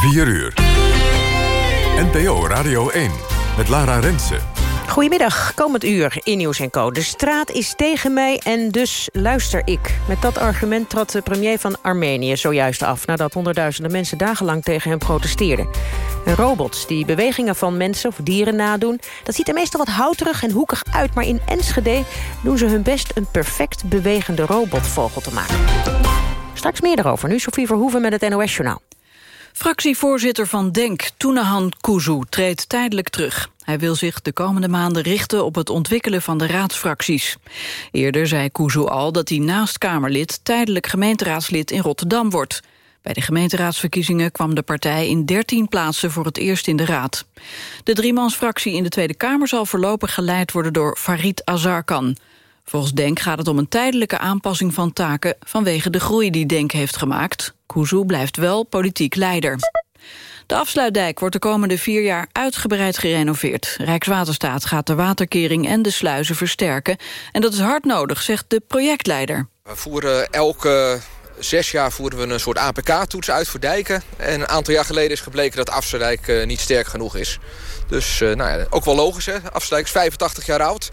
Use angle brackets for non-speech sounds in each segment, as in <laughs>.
4 uur. NPO Radio 1 met Lara Rensen. Goedemiddag, komend uur in Nieuws en Co. De straat is tegen mij en dus luister ik. Met dat argument trad de premier van Armenië zojuist af... nadat honderdduizenden mensen dagenlang tegen hem protesteerden. En robots die bewegingen van mensen of dieren nadoen... dat ziet er meestal wat houterig en hoekig uit... maar in Enschede doen ze hun best een perfect bewegende robotvogel te maken. Straks meer daarover. Nu Sofie Verhoeven met het NOS-journaal. Fractievoorzitter van DENK, Toenahan Kuzu, treedt tijdelijk terug. Hij wil zich de komende maanden richten op het ontwikkelen van de raadsfracties. Eerder zei Kuzu al dat hij naast Kamerlid tijdelijk gemeenteraadslid in Rotterdam wordt. Bij de gemeenteraadsverkiezingen kwam de partij in 13 plaatsen voor het eerst in de raad. De driemansfractie in de Tweede Kamer zal voorlopig geleid worden door Farid Azarkan. Volgens Denk gaat het om een tijdelijke aanpassing van taken vanwege de groei die Denk heeft gemaakt. Kuzu blijft wel politiek leider. De afsluitdijk wordt de komende vier jaar uitgebreid gerenoveerd. Rijkswaterstaat gaat de waterkering en de sluizen versterken. En dat is hard nodig, zegt de projectleider. We voeren elke zes jaar voeren we een soort APK-toets uit voor dijken. En een aantal jaar geleden is gebleken dat afsluitdijk eh, niet sterk genoeg is. Dus uh, nou ja, ook wel logisch, hè. Afsluitdijk is 85 jaar oud.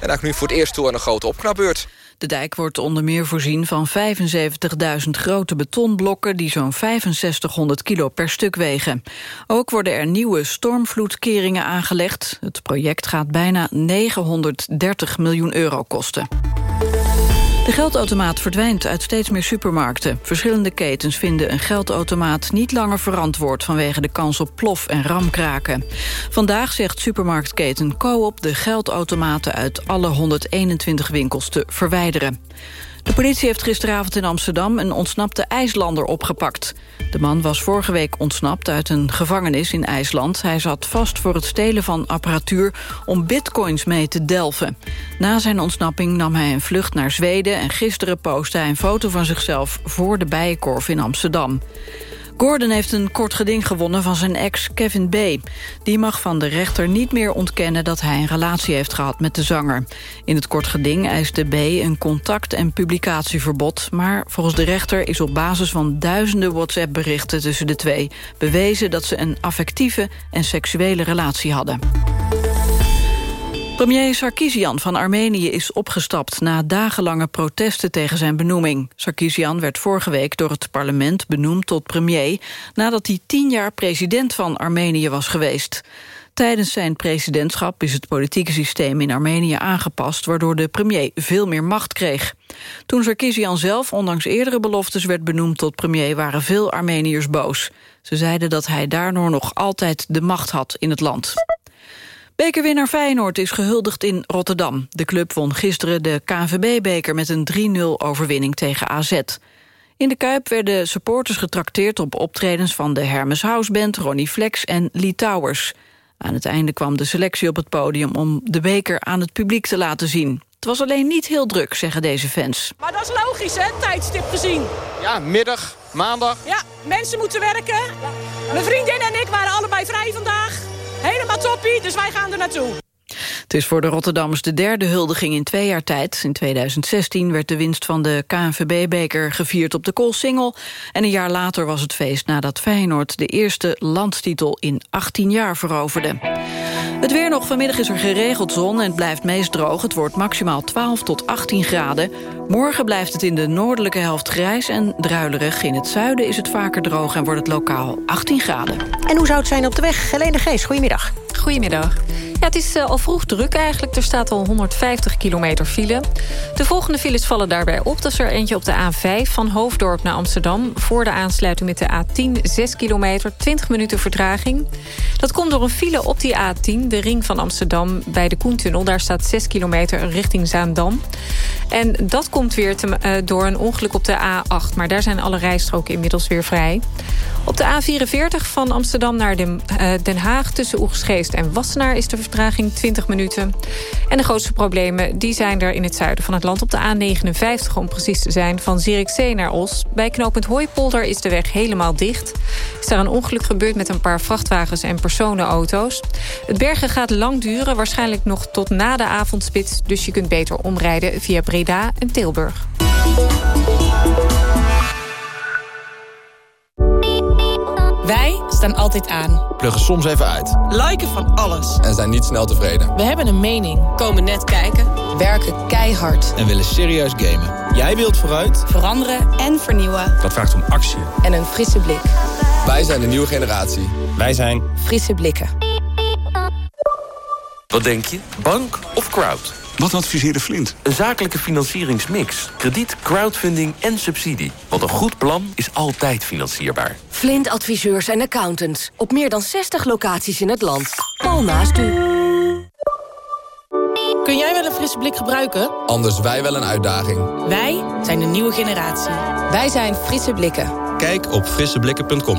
En eigenlijk nu voor het eerst toe aan een grote opknapbeurt. De dijk wordt onder meer voorzien van 75.000 grote betonblokken... die zo'n 6500 kilo per stuk wegen. Ook worden er nieuwe stormvloedkeringen aangelegd. Het project gaat bijna 930 miljoen euro kosten. De geldautomaat verdwijnt uit steeds meer supermarkten. Verschillende ketens vinden een geldautomaat niet langer verantwoord... vanwege de kans op plof- en ramkraken. Vandaag zegt supermarktketen Coop de geldautomaten uit alle 121 winkels te verwijderen. De politie heeft gisteravond in Amsterdam een ontsnapte IJslander opgepakt. De man was vorige week ontsnapt uit een gevangenis in IJsland. Hij zat vast voor het stelen van apparatuur om bitcoins mee te delven. Na zijn ontsnapping nam hij een vlucht naar Zweden... en gisteren postte hij een foto van zichzelf voor de Bijenkorf in Amsterdam. Gordon heeft een kort geding gewonnen van zijn ex Kevin B. Die mag van de rechter niet meer ontkennen dat hij een relatie heeft gehad met de zanger. In het kort geding eiste B een contact- en publicatieverbod... maar volgens de rechter is op basis van duizenden WhatsApp-berichten tussen de twee... bewezen dat ze een affectieve en seksuele relatie hadden. Premier Sarkisian van Armenië is opgestapt na dagenlange protesten tegen zijn benoeming. Sarkisian werd vorige week door het parlement benoemd tot premier... nadat hij tien jaar president van Armenië was geweest. Tijdens zijn presidentschap is het politieke systeem in Armenië aangepast... waardoor de premier veel meer macht kreeg. Toen Sarkisian zelf ondanks eerdere beloftes werd benoemd tot premier... waren veel Armeniërs boos. Ze zeiden dat hij daardoor nog altijd de macht had in het land. Bekerwinnaar Feyenoord is gehuldigd in Rotterdam. De club won gisteren de KNVB-beker met een 3-0 overwinning tegen AZ. In de Kuip werden supporters getrakteerd op optredens van de Hermes House Band, Ronnie Flex en Lee Towers. Aan het einde kwam de selectie op het podium om de beker aan het publiek te laten zien. Het was alleen niet heel druk, zeggen deze fans. Maar dat is logisch, hè, tijdstip gezien. Ja, middag, maandag. Ja, mensen moeten werken. Mijn vriendin en ik waren allebei vrij vandaag. Helemaal toppie, dus wij gaan er naartoe. Het is voor de Rotterdammers de derde huldiging in twee jaar tijd. In 2016 werd de winst van de KNVB-beker gevierd op de Koolsingel. En een jaar later was het feest nadat Feyenoord de eerste landstitel in 18 jaar veroverde. Het weer nog. Vanmiddag is er geregeld zon en het blijft meest droog. Het wordt maximaal 12 tot 18 graden. Morgen blijft het in de noordelijke helft grijs en druilerig. In het zuiden is het vaker droog en wordt het lokaal 18 graden. En hoe zou het zijn op de weg? Helene Gees, goedemiddag. Goedemiddag. Ja, het is al vroeg druk eigenlijk. Er staat al 150 kilometer file. De volgende files vallen daarbij op. Dat is er eentje op de A5 van Hoofddorp naar Amsterdam. Voor de aansluiting met de A10, 6 kilometer, 20 minuten vertraging. Dat komt door een file op die A10, de ring van Amsterdam... bij de Koentunnel. Daar staat 6 kilometer richting Zaandam. En dat komt weer te, uh, door een ongeluk op de A8. Maar daar zijn alle rijstroken inmiddels weer vrij. Op de A44 van Amsterdam naar Den, uh, Den Haag... tussen Oegsgeest en Wassenaar is de vertraging 20 minuten. En de grootste problemen die zijn er in het zuiden van het land... op de A59 om precies te zijn, van Zierikzee naar Os. Bij knooppunt Hooipolder is de weg helemaal dicht. Is daar een ongeluk gebeurd met een paar vrachtwagens en personenauto's. Het bergen gaat lang duren, waarschijnlijk nog tot na de avondspits... dus je kunt beter omrijden via Breda en Tilburg. Staan altijd aan. Pluggen soms even uit. Liken van alles. En zijn niet snel tevreden. We hebben een mening. Komen net kijken. Werken keihard. En willen serieus gamen. Jij wilt vooruit. Veranderen en vernieuwen. Dat vraagt om actie. En een frisse blik. Wij zijn de nieuwe generatie. Wij zijn... Frisse blikken. Wat denk je? Bank of crowd? Wat adviseerde Flint? Een zakelijke financieringsmix. Krediet, crowdfunding en subsidie. Want een goed plan is altijd financierbaar. Flint adviseurs en accountants. Op meer dan 60 locaties in het land. Al naast u. Kun jij wel een frisse blik gebruiken? Anders wij wel een uitdaging. Wij zijn de nieuwe generatie. Wij zijn Frisse Blikken. Kijk op frisseblikken.com.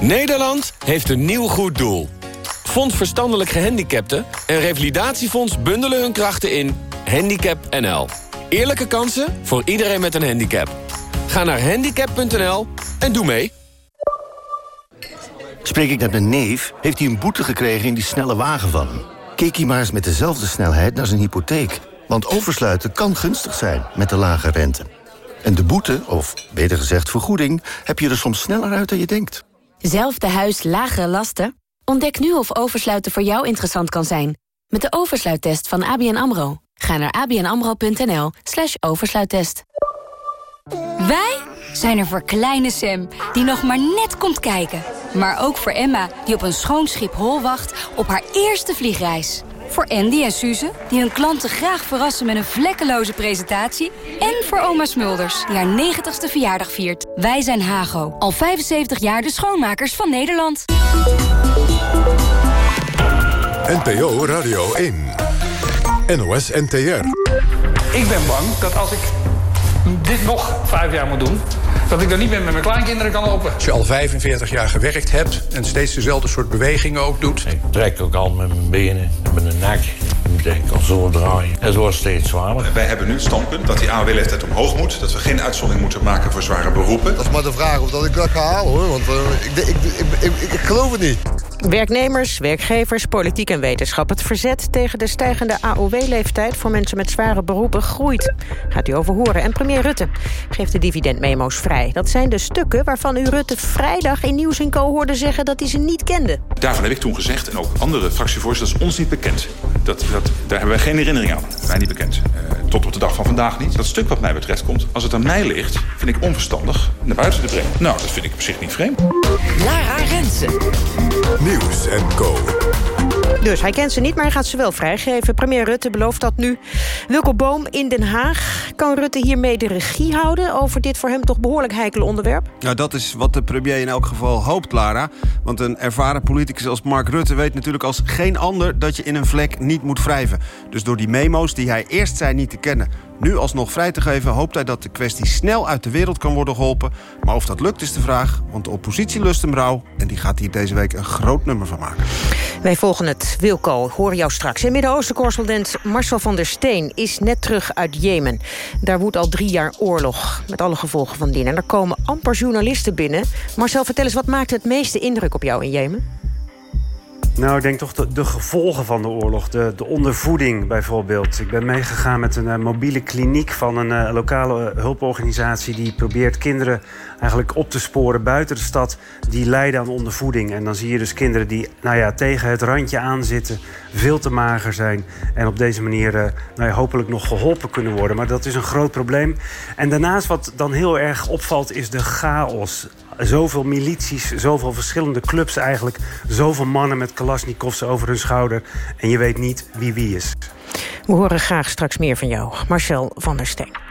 Nederland heeft een nieuw goed doel. Fonds Verstandelijk Gehandicapten en Revalidatiefonds bundelen hun krachten in Handicap NL. Eerlijke kansen voor iedereen met een handicap. Ga naar handicap.nl en doe mee. Spreek ik met mijn neef, heeft hij een boete gekregen in die snelle wagen van hem. Keek hij maar eens met dezelfde snelheid naar zijn hypotheek. Want oversluiten kan gunstig zijn met de lage rente. En de boete, of beter gezegd vergoeding, heb je er soms sneller uit dan je denkt. Zelfde huis, lagere lasten? Ontdek nu of oversluiten voor jou interessant kan zijn. Met de oversluittest van ABN AMRO. Ga naar abnamro.nl slash oversluittest. Wij zijn er voor kleine Sam, die nog maar net komt kijken. Maar ook voor Emma, die op een schoon schip hol wacht op haar eerste vliegreis. Voor Andy en Suze, die hun klanten graag verrassen met een vlekkeloze presentatie. En voor oma Smulders, die haar 90ste verjaardag viert. Wij zijn Hago, al 75 jaar de schoonmakers van Nederland. NPO Radio 1. NOS NTR. Ik ben bang dat als ik dit nog vijf jaar moet doen... dat ik dan niet meer met mijn kleinkinderen kan lopen. Als je al 45 jaar gewerkt hebt en steeds dezelfde soort bewegingen ook doet... Ik trek ook al met mijn benen en met mijn nek. Ik kan zo draaien. Het wordt steeds zwaarder. Wij hebben nu het standpunt dat die AOW-leeftijd omhoog moet. Dat we geen uitzondering moeten maken voor zware beroepen. Dat is maar de vraag of dat ik dat ga halen hoor. Want uh, ik, ik, ik, ik, geloof het niet. Werknemers, werkgevers, politiek en wetenschap. Het verzet tegen de stijgende AOW-leeftijd voor mensen met zware beroepen groeit. Gaat u over horen. En premier Rutte geeft de dividendmemo's vrij. Dat zijn de stukken waarvan u Rutte vrijdag in Nieuws Co hoorde zeggen dat hij ze niet kende. Daarvan heb ik toen gezegd, en ook andere fractievoorzitters, ons niet bekend. Dat, dat, daar hebben wij geen herinnering aan. Mij niet bekend. Uh, tot op de dag van vandaag niet. Dat stuk wat mij betreft komt, als het aan mij ligt... vind ik onverstandig naar buiten te brengen. Nou, dat vind ik op zich niet vreemd. Lara Rensen. Nieuws en Co. Dus hij kent ze niet, maar hij gaat ze wel vrijgeven. Premier Rutte belooft dat nu. Wilco Boom in Den Haag. Kan Rutte hiermee de regie houden... over dit voor hem toch behoorlijk heikele onderwerp? Nou, dat is wat de premier in elk geval hoopt, Lara. Want een ervaren politicus als Mark Rutte weet natuurlijk als geen ander... dat je in een vlek niet moet wrijven. Dus door die memo's die hij eerst zei niet te kennen... nu alsnog vrij te geven, hoopt hij dat de kwestie snel uit de wereld kan worden geholpen. Maar of dat lukt is de vraag, want de oppositie lust hem rauw... en die gaat hier deze week een groot nummer van maken. Wij volgen het. Wilco, hoor jou straks. En Midden-Oosten-correspondent Marcel van der Steen is net terug uit Jemen. Daar woedt al drie jaar oorlog, met alle gevolgen van dien. En er komen amper journalisten binnen. Marcel, vertel eens, wat maakt het meeste indruk op jou in Jemen? Nou, ik denk toch de, gevolgen van de oorlog. De, de ondervoeding bijvoorbeeld. Ik ben meegegaan met een uh, mobiele kliniek van een uh, lokale uh, hulporganisatie... die probeert kinderen eigenlijk op te sporen buiten de stad... die lijden aan ondervoeding. En dan zie je dus kinderen die nou ja, tegen het randje aanzitten... veel te mager zijn en op deze manier nou hopelijk nog geholpen kunnen worden. Maar dat is een groot probleem. En daarnaast wat dan heel erg opvalt is de chaos zoveel milities, zoveel verschillende clubs eigenlijk. Zoveel mannen met kalasnikovs over hun schouder. En je weet niet wie wie is. We horen graag straks meer van jou, Marcel van der Steen.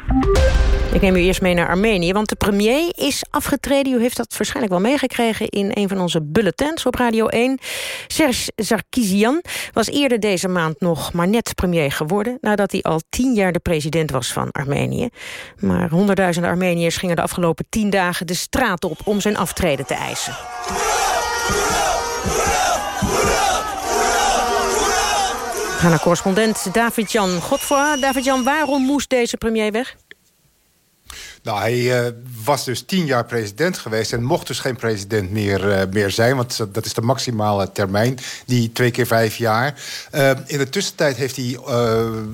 Ik neem u eerst mee naar Armenië, want de premier is afgetreden. U heeft dat waarschijnlijk wel meegekregen in een van onze bulletins op Radio 1. Serge Sarkisian was eerder deze maand nog maar net premier geworden... nadat hij al tien jaar de president was van Armenië. Maar honderdduizenden Armeniërs gingen de afgelopen tien dagen de straat op... om zijn aftreden te eisen. We gaan naar correspondent David-Jan Godfroy. David-Jan, waarom moest deze premier weg? Nou, hij uh, was dus tien jaar president geweest... en mocht dus geen president meer, uh, meer zijn. Want dat is de maximale termijn, die twee keer vijf jaar. Uh, in de tussentijd heeft hij,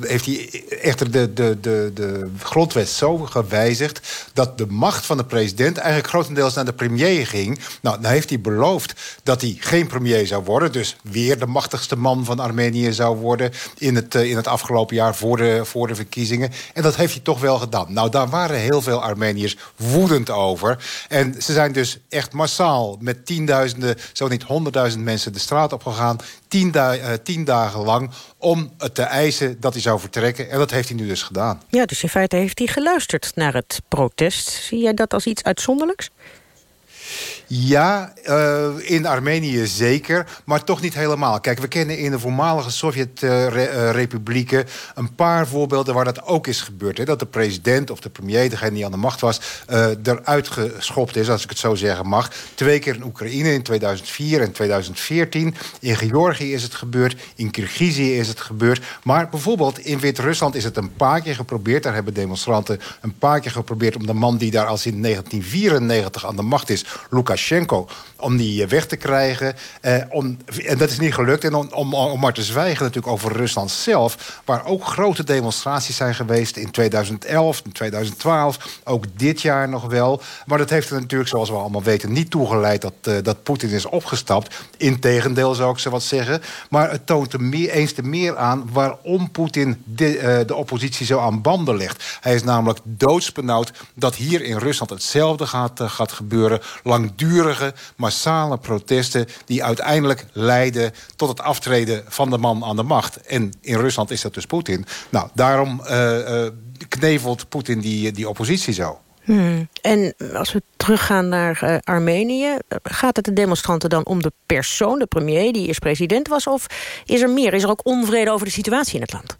heeft hij echter de, de, de, de grondwet zo gewijzigd... dat de macht van de president eigenlijk grotendeels naar de premier ging. Nou, dan heeft hij beloofd dat hij geen premier zou worden. Dus weer de machtigste man van Armenië zou worden... in het, in het afgelopen jaar voor de, voor de verkiezingen. En dat heeft hij toch wel gedaan. Nou, daar waren heel veel Armeniërs woedend over. En ze zijn dus echt massaal met tienduizenden, zo niet honderdduizend mensen de straat opgegaan. Tien, da uh, tien dagen lang om het te eisen dat hij zou vertrekken. En dat heeft hij nu dus gedaan. Ja, dus in feite heeft hij geluisterd naar het protest. Zie jij dat als iets uitzonderlijks? Ja, uh, in Armenië zeker, maar toch niet helemaal. Kijk, we kennen in de voormalige Sovjet-republieken... een paar voorbeelden waar dat ook is gebeurd. Hè? Dat de president of de premier, degene die aan de macht was... Uh, eruit geschopt is, als ik het zo zeggen mag. Twee keer in Oekraïne in 2004 en 2014. In Georgië is het gebeurd, in Kirgizië is het gebeurd. Maar bijvoorbeeld in Wit-Rusland is het een paar keer geprobeerd. Daar hebben demonstranten een paar keer geprobeerd... om de man die daar al in 1994 aan de macht is... Lukashenko, om die weg te krijgen. Eh, om, en dat is niet gelukt. En om, om, om maar te zwijgen natuurlijk over Rusland zelf... waar ook grote demonstraties zijn geweest in 2011, in 2012. Ook dit jaar nog wel. Maar dat heeft er natuurlijk, zoals we allemaal weten... niet toegeleid dat, uh, dat Poetin is opgestapt. Integendeel zou ik ze wat zeggen. Maar het toont er meer, eens te meer aan... waarom Poetin de, uh, de oppositie zo aan banden legt. Hij is namelijk doodsbenauwd dat hier in Rusland hetzelfde gaat, gaat gebeuren... langdurige, massale protesten... die uiteindelijk leiden tot het aftreden van de man aan de macht. En in Rusland is dat dus Poetin. Nou, daarom uh, uh, knevelt Poetin die, die oppositie zo. Hmm. En als we teruggaan naar uh, Armenië... gaat het de demonstranten dan om de persoon, de premier... die eerst president was, of is er meer? Is er ook onvrede over de situatie in het land?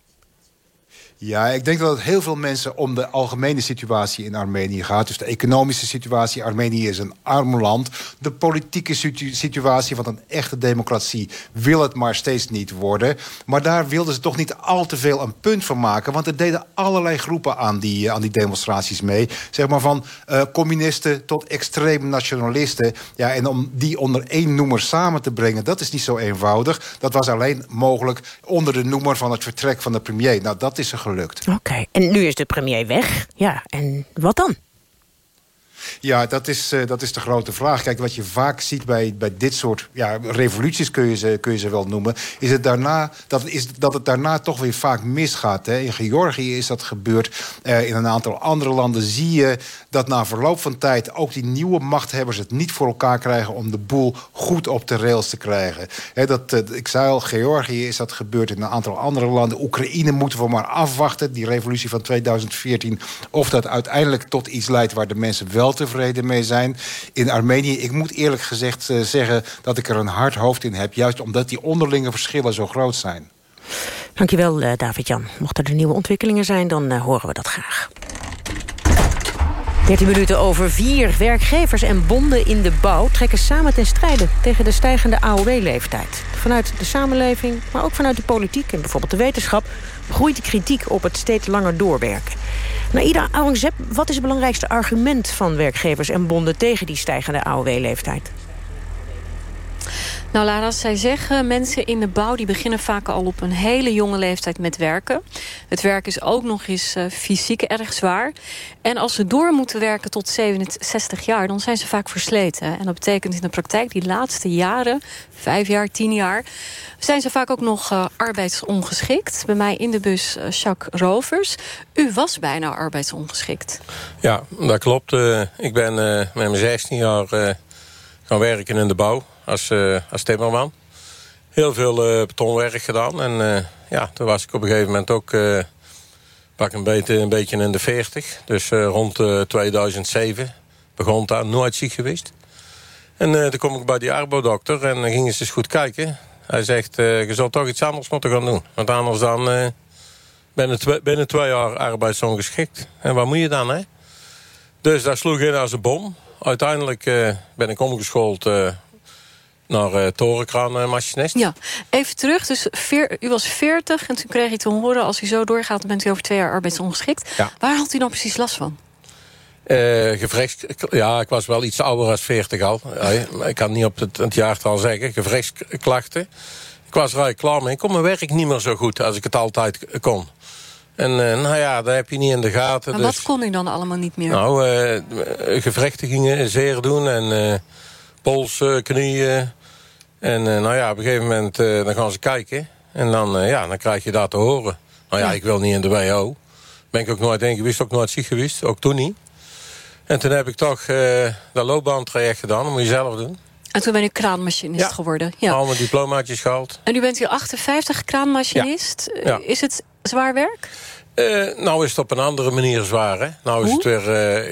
Ja, ik denk dat het heel veel mensen om de algemene situatie in Armenië gaat. Dus de economische situatie. Armenië is een arm land. De politieke situ situatie, want een echte democratie wil het maar steeds niet worden. Maar daar wilden ze toch niet al te veel een punt van maken. Want er deden allerlei groepen aan die, aan die demonstraties mee. Zeg maar van uh, communisten tot extreem nationalisten. Ja, en om die onder één noemer samen te brengen, dat is niet zo eenvoudig. Dat was alleen mogelijk onder de noemer van het vertrek van de premier. Nou, dat is een gelukt. Oké, okay. en nu is de premier weg. Ja, en wat dan? Ja, dat is, uh, dat is de grote vraag. Kijk, wat je vaak ziet bij, bij dit soort ja, revoluties, kun je, ze, kun je ze wel noemen... is, het daarna, dat, is dat het daarna toch weer vaak misgaat. Hè? In Georgië is dat gebeurd. Uh, in een aantal andere landen zie je dat na verloop van tijd... ook die nieuwe machthebbers het niet voor elkaar krijgen... om de boel goed op de rails te krijgen. Dat, uh, ik zei al, Georgië is dat gebeurd in een aantal andere landen. Oekraïne moeten we maar afwachten, die revolutie van 2014... of dat uiteindelijk tot iets leidt waar de mensen wel tevreden mee zijn. In Armenië, ik moet eerlijk gezegd uh, zeggen... dat ik er een hard hoofd in heb... juist omdat die onderlinge verschillen zo groot zijn. Dankjewel, uh, David-Jan. Mochten er nieuwe ontwikkelingen zijn, dan horen we dat graag. 13 minuten over vier. Werkgevers en bonden in de bouw trekken samen ten strijde... tegen de stijgende AOW-leeftijd. Vanuit de samenleving, maar ook vanuit de politiek en bijvoorbeeld de wetenschap... groeit de kritiek op het steeds langer doorwerken. Naida Aurangzeb, wat is het belangrijkste argument van werkgevers en bonden... tegen die stijgende AOW-leeftijd? Nou, Lara, zij zeggen, mensen in de bouw... die beginnen vaak al op een hele jonge leeftijd met werken. Het werk is ook nog eens uh, fysiek erg zwaar. En als ze door moeten werken tot 67 jaar... dan zijn ze vaak versleten. En dat betekent in de praktijk die laatste jaren... vijf jaar, tien jaar... zijn ze vaak ook nog uh, arbeidsongeschikt. Bij mij in de bus uh, Jacques Rovers. U was bijna arbeidsongeschikt. Ja, dat klopt. Ik ben met mijn 16 jaar gaan werken in de bouw als, uh, als timmerman. Heel veel uh, betonwerk gedaan. En uh, ja, toen was ik op een gegeven moment ook pak een beetje, een beetje in de 40. Dus rond 2007 begon daar nooit ziek geweest. En toen kom ik bij die arbodokter en dan gingen ze eens goed kijken. Hij zegt, je zult toch iets anders moeten gaan doen. Want anders dan binnen, twee, binnen twee jaar arbeidsongeschikt. En wat moet je dan, hè? Dus dat sloeg in als een bom. Uiteindelijk ben ik omgeschoold naar uh, torenkraanmachinist. Ja, even terug. Dus veer, u was 40 en toen kreeg je te horen... als u zo doorgaat, dan bent u over twee jaar arbeidsongeschikt. Ja. Waar had u dan precies last van? Uh, ja, ik was wel iets ouder als 40 al. <laughs> ik kan niet op het, het jaartal zeggen. Gevrechtsklachten. Ik was er klaar mee. Ik kon mijn werk niet meer zo goed als ik het altijd kon. En uh, nou ja, dat heb je niet in de gaten. En dus... wat kon u dan allemaal niet meer? Nou, uh, gevrechten gingen zeer doen. En pols, knieën. En nou ja, op een gegeven moment dan gaan ze kijken. En dan, ja, dan krijg je dat te horen. Nou ja, ik wil niet in de WO. Ben ik ook nooit in geweest, ook nooit ziek geweest. Ook toen niet. En toen heb ik toch dat loopbaantraject gedaan. Dat moet je zelf doen. En toen ben u kraanmachinist ja. geworden. Ja. Al mijn diplomaatjes gehaald. En u bent hier 58 kraanmachinist. Ja. Ja. Is het zwaar werk? Uh, nou is het op een andere manier zwaar. Hè? Nou is het weer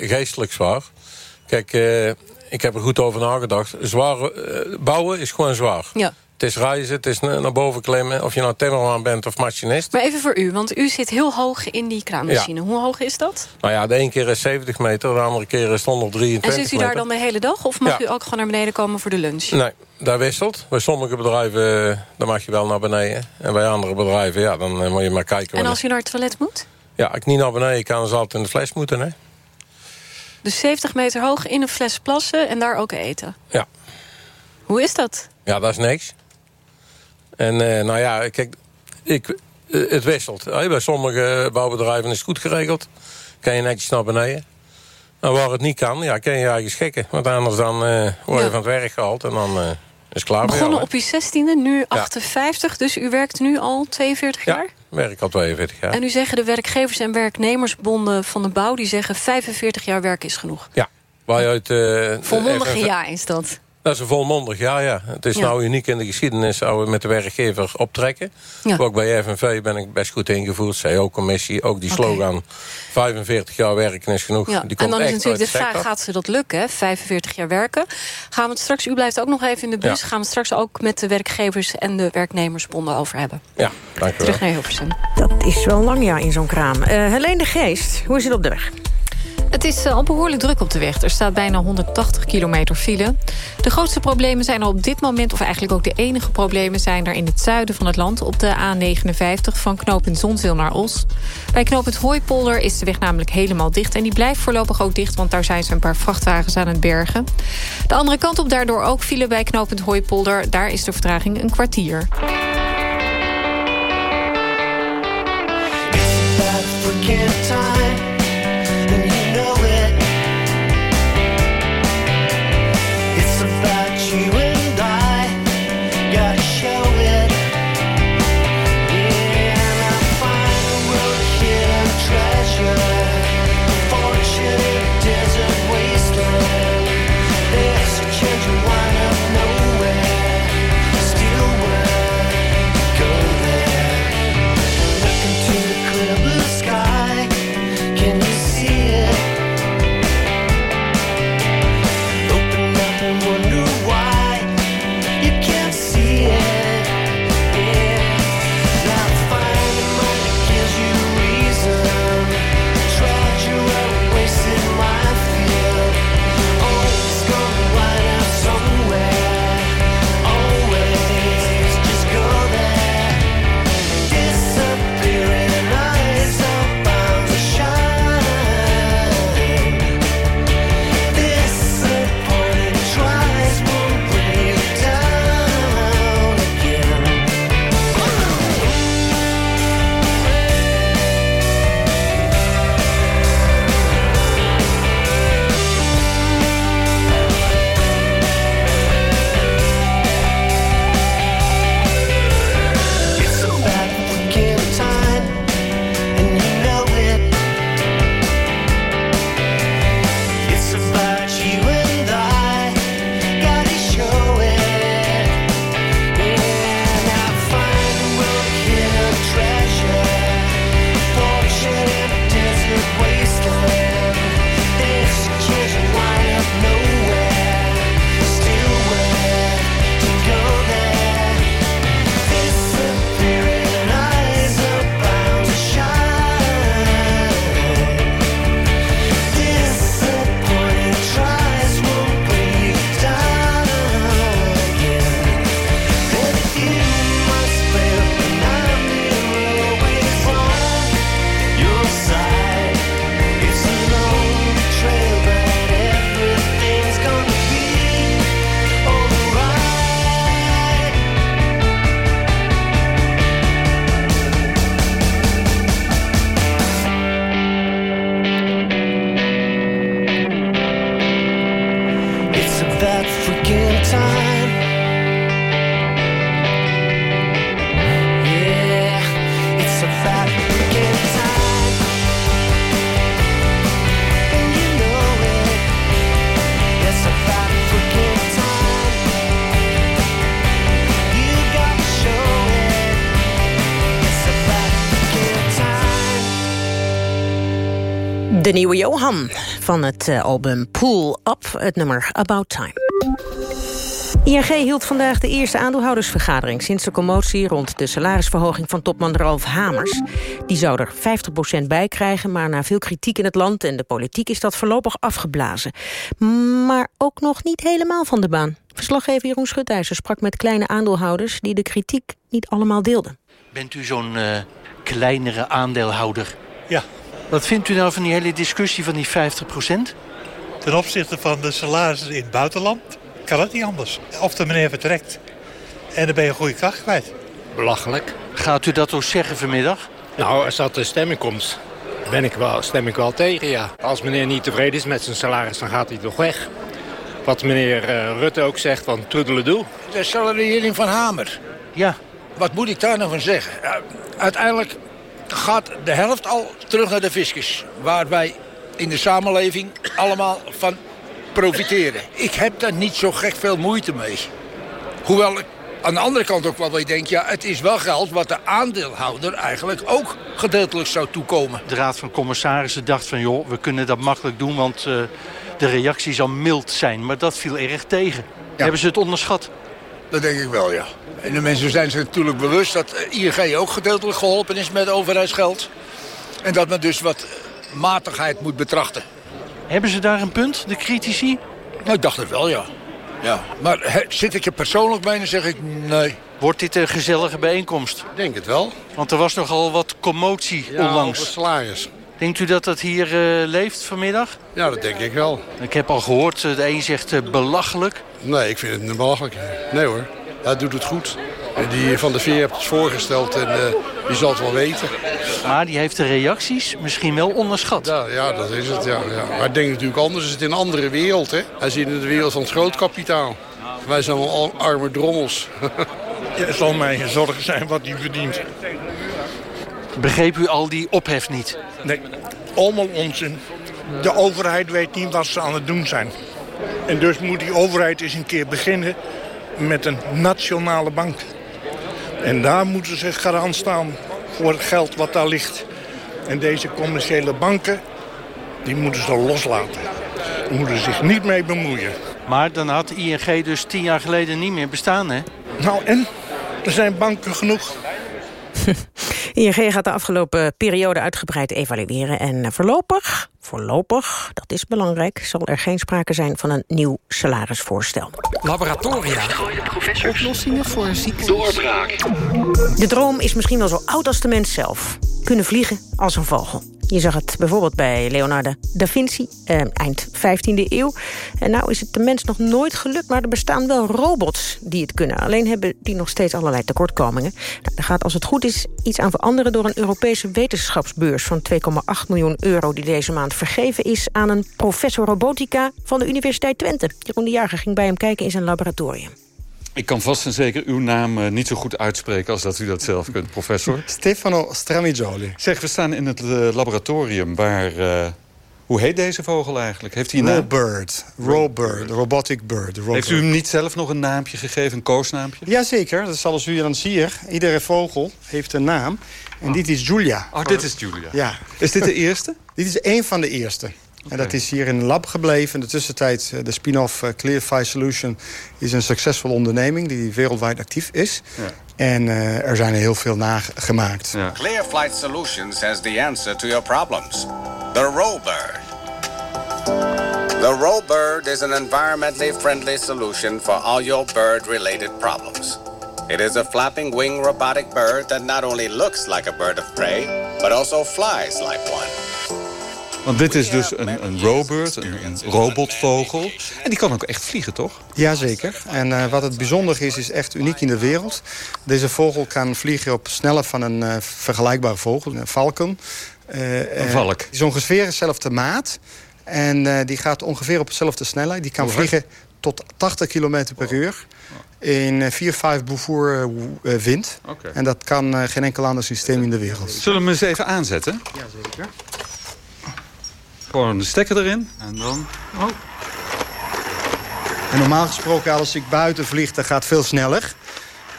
uh, geestelijk zwaar. Kijk, ik heb er goed over nagedacht. Zwaar, bouwen is gewoon zwaar. Ja. Het is reizen, het is naar boven klimmen. Of je nou timmerman bent of machinist. Maar even voor u, want u zit heel hoog in die kraanmachine. Ja. Hoe hoog is dat? Nou ja, de ene keer is 70 meter, de andere keer is het 123 En zit u daar dan de hele dag? Of mag Ja. u ook gewoon naar beneden komen voor de lunch? Nee, dat wisselt. Bij sommige bedrijven eh, dan mag je wel naar beneden. En bij andere bedrijven, ja, dan eh, moet je maar kijken. En als u naar het toilet moet? Ja, ik niet naar beneden kan, dan zal het in de fles moeten, hè? Dus 70 meter hoog in een fles plassen en daar ook eten. Ja. Hoe is dat? Ja, dat is niks. En eh, nou ja, kijk, ik, eh, het wisselt. Bij sommige bouwbedrijven is het goed geregeld. Kan je netjes naar beneden. En waar het niet kan, ja, kan je je eigen schikken. Want anders dan eh, word je Ja. van het werk gehaald en dan is het klaar jou. Begonnen op uw 16e, nu 58. Dus u werkt nu al 42 Ja, jaar? Werk al 42 jaar. En u zeggen de werkgevers- en werknemersbonden van de bouw... die zeggen 45 jaar werk is genoeg. Ja, waar je uit... eh, Volmondige ja is dat. Dat is een volmondig, ja, ja. Het is Ja. nou uniek in de geschiedenis dat we met de werkgever optrekken. Ja. Ook bij FNV ben ik best goed ingevoerd. CEO-commissie, ook die Oké. slogan 45 jaar werken is genoeg. Ja. Die En komt dan is natuurlijk de vraag, sector. gaat ze dat lukken? hè? 45 jaar werken. Gaan we het straks, u blijft ook nog even in de bus... Ja. gaan we het straks ook met de werkgevers en de werknemersbonden over hebben. Ja, dank u wel. Terug naar Hilversum. Dat is wel lang ja in zo'n kraam. Eh Helene de Geest, hoe is het op de weg? Het is eh, al behoorlijk druk op de weg. Er staat bijna 180 kilometer file. De grootste problemen zijn er op dit moment... of eigenlijk ook de enige problemen zijn er in het zuiden van het land... op de A59 van knooppunt Zonzeel naar Os. Bij knooppunt Hooipolder is de weg namelijk helemaal dicht... en die blijft voorlopig ook dicht... want daar zijn ze een paar vrachtwagens aan het bergen. De andere kant op daardoor ook file bij knooppunt Hooipolder. Daar is de vertraging een kwartier. Nieuwe Johan van het eh, album Pull Up, het nummer About Time. ING hield vandaag de eerste aandeelhoudersvergadering... sinds de commotie rond de salarisverhoging van topman Ralf Hamers. Die zou er 50% bij krijgen, maar na veel kritiek in het land... en de politiek is dat voorlopig afgeblazen. Maar ook nog niet helemaal van de baan. Verslaggever Jeroen Schutijzer sprak met kleine aandeelhouders... die de kritiek niet allemaal deelden. Bent u zo'n eh, kleinere aandeelhouder? Ja. Wat vindt u nou van die hele discussie van die 50% Ten opzichte van de salarissen in het buitenland kan het niet anders. Of de meneer vertrekt en dan ben je een goede kracht kwijt. Belachelijk. Gaat u dat ook zeggen vanmiddag? Nou, als dat de stemming komt, ben ik wel, stem ik wel tegen, ja. Als meneer niet tevreden is met zijn salaris, dan gaat hij toch weg. Wat meneer eh, Rutte ook zegt, van toedeledoe. De salariering van Hamer. Ja. Wat moet ik daar nou van zeggen? Uiteindelijk gaat de helft al terug naar de fiscus. Waar wij in de samenleving allemaal van profiteren. Ik heb daar niet zo gek veel moeite mee. Hoewel ik aan de andere kant ook wel weer denk... ja, het is wel geld wat de aandeelhouder eigenlijk ook gedeeltelijk zou toekomen. De Raad van Commissarissen dacht van... joh, we kunnen dat makkelijk doen, want uh, de reactie zal mild zijn. Maar dat viel erg tegen. Ja. Hebben ze het onderschat? Dat denk ik wel, ja. En de mensen zijn zich natuurlijk bewust dat ING ook gedeeltelijk geholpen is met overheidsgeld. En dat men dus wat matigheid moet betrachten. Hebben ze daar een punt, de critici? Nou, ik dacht het wel, ja. ja. Maar he, zit ik er persoonlijk mee, dan zeg ik nee. Wordt dit een gezellige bijeenkomst? Ik denk het wel. Want er was nogal wat commotie ja, onlangs. salaris. Denkt u dat dat hier uh, leeft vanmiddag? Ja, dat denk ik wel. Ik heb al gehoord, de een zegt uh, belachelijk. Nee, ik vind het belachelijk. Nee hoor, hij doet het goed. Die van de Veer heeft het voorgesteld en uh, die zal het wel weten. Maar die heeft de reacties misschien wel onderschat. Ja, ja dat is het. Ja, ja. Maar ik denk natuurlijk anders. Het is in een andere wereld. Hè? Hij zit in de wereld van het grootkapitaal. Wij zijn wel arme drommels. <laughs> ja, het zal mijn zorgen zijn wat hij verdient. Begreep u al die ophef niet? Nee, allemaal onzin. De overheid weet niet wat ze aan het doen zijn. En dus moet die overheid eens een keer beginnen met een nationale bank. En daar moeten ze garant staan voor het geld wat daar ligt. En deze commerciële banken, die moeten ze loslaten. Die moeten zich niet mee bemoeien. Maar dan had ING dus tien jaar geleden niet meer bestaan, hè? Nou, en? Er zijn banken genoeg. <laughs> ING gaat de afgelopen periode uitgebreid evalueren. En voorlopig, voorlopig, dat is belangrijk... zal er geen sprake zijn van een nieuw salarisvoorstel. Laboratoria. Oplossingen voor ziektes. Doorbraak. De droom is misschien wel zo oud als de mens zelf. Kunnen vliegen als een vogel. Je zag het bijvoorbeeld bij Leonardo da Vinci, eh, eind 15e eeuw. En nou is het de mens nog nooit gelukt, maar er bestaan wel robots die het kunnen. Alleen hebben die nog steeds allerlei tekortkomingen. Nou, er gaat als het goed is iets aan veranderen door een Europese wetenschapsbeurs van 2,8 miljoen euro die deze maand vergeven is aan een professor robotica van de Universiteit Twente. Jeroen de Jager ging bij hem kijken in zijn laboratorium. Ik kan vast en zeker uw naam uh, niet zo goed uitspreken als dat u dat zelf kunt, professor. <laughs> Stefano Stramigioli. Zeg, we staan in het uh, laboratorium waar... Uh, hoe heet deze vogel eigenlijk? Heeft hij een naam? Robird. Robird. Robotic bird. Heeft u hem niet zelf nog een naampje gegeven, een koosnaampje? Jazeker, dat is zoals u dan ziet. Iedere vogel heeft een naam. En oh. dit is Julia. Oh, dit is Julia. Ja. Is dit de eerste? <laughs> dit is één van de eerste. Okay. En dat is hier in het lab gebleven. In de tussentijd, de spin-off Clearfy Solution is een succesvolle onderneming die wereldwijd actief is. Ja. En uh, er zijn er heel veel nagemaakt. Ja. Clear Flight Solutions has the answer to your problems. The Rollbird. The Rollbird is an environmentally friendly solution for all your bird-related problems. It is a flapping wing robotic bird that not only looks like a bird of prey, but also flies like one. Want dit is dus een, een robird, een, een, robotvogel. En die kan ook echt vliegen, toch? Jazeker. En uh, wat het bijzonder is, is echt uniek in de wereld. Deze vogel kan vliegen op sneller van een uh, vergelijkbare vogel, een valken. Uh, een valk. Die is ongeveer dezelfde maat. En die gaat ongeveer op dezelfde snelheid. Die kan vliegen tot 80 km per uur. In 4, 5 Beaufort eh, wind. Oké. En dat kan eh, geen enkel ander systeem in de wereld. Zullen we hem eens even aanzetten? Ja, zeker. Gewoon de stekker erin. En dan... Oh. En normaal gesproken, als ik buiten vlieg, dan gaat het veel sneller.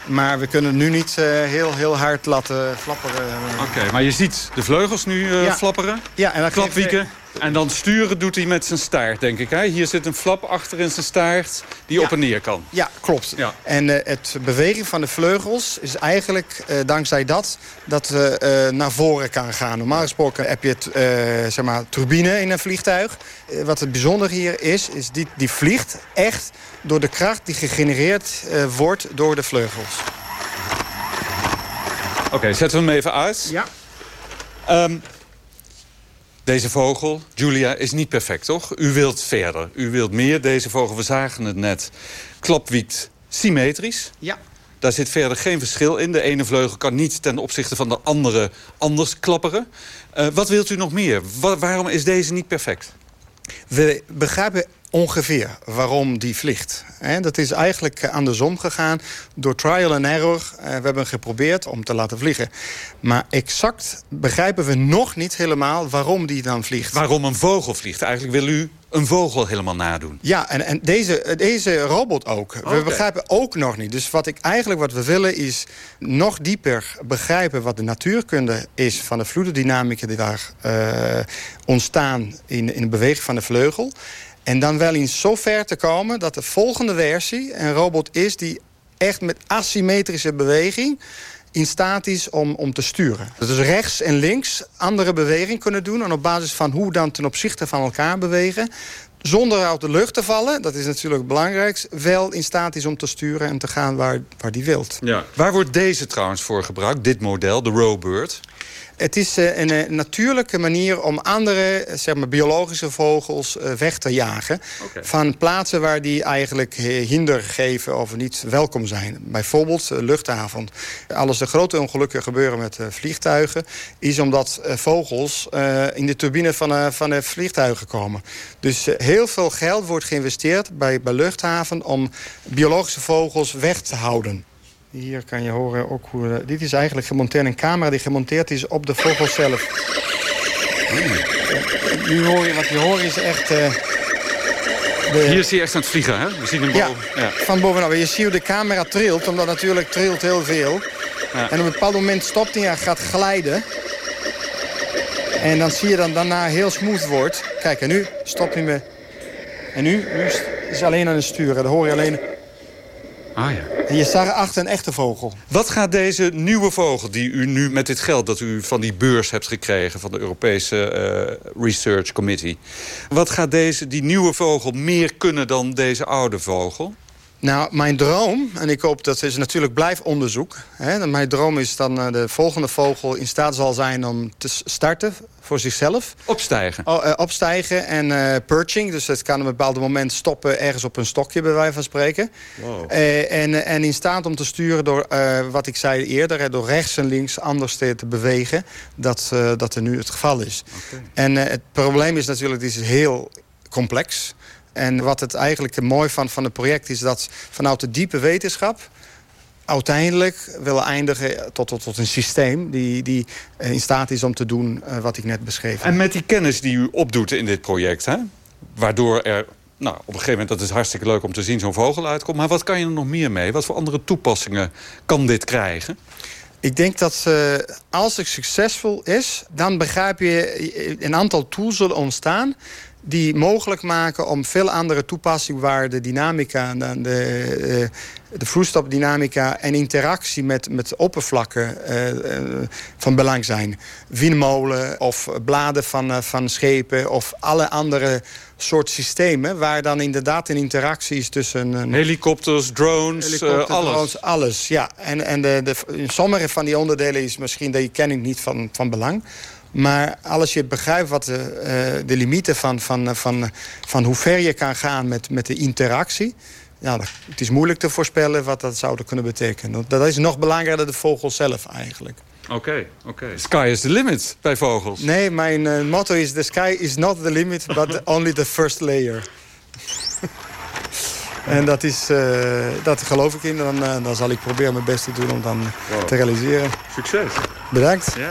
Maar we kunnen nu niet eh, heel, heel hard laten flapperen. Oké, maar je ziet de vleugels nu eh, Ja. flapperen. Ja, en dan Klapwieken. En dan sturen doet hij met zijn staart, denk ik. Hè? Hier zit een flap achter in zijn staart die op en neer kan. Ja, klopt. En eh, het beweging van de vleugels is eigenlijk eh, dankzij dat... dat we eh, naar voren kan gaan. Normaal gesproken heb je het, eh, zeg maar, turbine in een vliegtuig. Wat het bijzonder hier is, is die, die vliegt echt door de kracht die gegenereerd eh, wordt door de vleugels. Oké, zetten we hem even uit. Ja. Ehm, deze vogel, Julia, is niet perfect, toch? U wilt verder. U wilt meer. Deze vogel, we zagen het net, klapwiekt symmetrisch. Ja. Daar zit verder geen verschil in. De ene vleugel kan niet ten opzichte van de andere anders klapperen. Eh, wat wilt u nog meer? Wa- waarom is deze niet perfect? We begrijpen ongeveer waarom die vliegt. Dat is eigenlijk eh, andersom gegaan. Door trial and error. eh, we hebben geprobeerd om te laten vliegen. Maar exact begrijpen we nog niet helemaal waarom die dan vliegt. Waarom een vogel vliegt? Eigenlijk wil u een vogel helemaal nadoen. Ja, en, en deze, deze robot ook. We begrijpen ook nog niet. Dus wat ik eigenlijk wat we willen is nog dieper begrijpen... wat de natuurkunde is van de vloedendynamica die daar eh, ontstaan... In, in de beweging van de vleugel. En dan wel in zover te komen dat de volgende versie een robot is... die echt met asymmetrische beweging in staat is om, om te sturen. Dus rechts en links andere beweging kunnen doen... en op basis van hoe dan ten opzichte van elkaar bewegen... zonder uit de lucht te vallen, dat is natuurlijk het belangrijkste... wel in staat is om te sturen en te gaan waar, waar die wilt. Waar wordt deze trouwens voor gebruikt, dit model, de Rowbird? Het is eh, een eh, natuurlijke manier om andere eh, zeg maar, biologische vogels weg te jagen. Van plaatsen waar die eigenlijk hinder geven of niet welkom zijn. Bijvoorbeeld luchthaven. Alles de grote ongelukken gebeuren met vliegtuigen... is omdat vogels in de turbine van, van de vliegtuigen komen. Dus heel veel geld wordt geïnvesteerd bij, bij luchthaven... om biologische vogels weg te houden. Hier kan je horen ook hoe... eh, dit is eigenlijk gemonteerd een camera die gemonteerd is op de vogel zelf. Nu hoor je, wat je hoort is echt... eh, de- Hier is hij echt aan het vliegen, hè? We zien hem boven. Ja. van bovenaf. Je ziet hoe de camera trilt, omdat natuurlijk trilt heel veel. Ja. En op een bepaald moment stopt hij en gaat glijden. En dan zie je dat daarna heel smooth wordt. Kijk, en nu stopt hij me. En nu, nu is alleen aan het sturen. Dan hoor je alleen... Ah ja. En je zag achter een echte vogel. Wat gaat deze nieuwe vogel die u nu met dit geld dat u van die beurs hebt gekregen... van de Europese eh, Research Committee... wat gaat deze, die nieuwe vogel meer kunnen dan deze oude vogel? Nou, mijn droom, en ik hoop dat is natuurlijk blijf onderzoek. Hè, mijn droom is dan uh, de volgende vogel in staat zal zijn om te starten voor zichzelf. Opstijgen? Oh, uh, opstijgen en uh, perching. Dus het kan op een bepaald moment stoppen ergens op een stokje, bij wijze van spreken. Wow. Uh, en, en in staat om te sturen door, wat ik zei eerder, door rechts en links anders te, te bewegen. Dat, dat er nu het geval is. Okay. En het probleem is natuurlijk, het is heel complex. En wat het eigenlijk mooi van, van het project is dat vanuit de diepe wetenschap uiteindelijk willen eindigen tot, tot, tot een systeem die, die in staat is om te doen uh, wat ik net beschreef. En met die kennis die u opdoet in dit project, hè? waardoor er nou, op een gegeven moment, dat is hartstikke leuk om te zien, zo'n vogel uitkomt. Maar wat kan je er nog meer mee? Wat voor andere toepassingen kan dit krijgen? Ik denk dat uh, als het succesvol is, dan begrijp je een aantal tools zullen ontstaan die mogelijk maken om veel andere toepassingen... waar de dynamica, de, de, de vloeistopdynamica en interactie met, met oppervlakken uh, van belang zijn. Windmolen of bladen van, uh, van schepen of alle andere soort systemen... waar dan inderdaad een interactie is tussen... Een, helikopters, drones, alles. drones, alles. Ja. En, en de, de, sommige van die onderdelen is misschien... die ken ik niet van, van belang... Maar als je begrijpt wat de, uh, de limieten van, van, van, van hoe ver je kan gaan met, met de interactie... Ja, het is moeilijk te voorspellen wat dat zou kunnen betekenen. Dat is nog belangrijker dan de vogel zelf eigenlijk. Oké, okay, oké. Okay. Sky is the limit bij vogels. Nee, mijn uh, motto is... the sky is not the limit, but only the first layer. <laughs> En dat, is, eh, dat geloof ik in. Dan, eh, dan zal ik proberen mijn best te doen om dan te realiseren. Succes. Bedankt. Ja.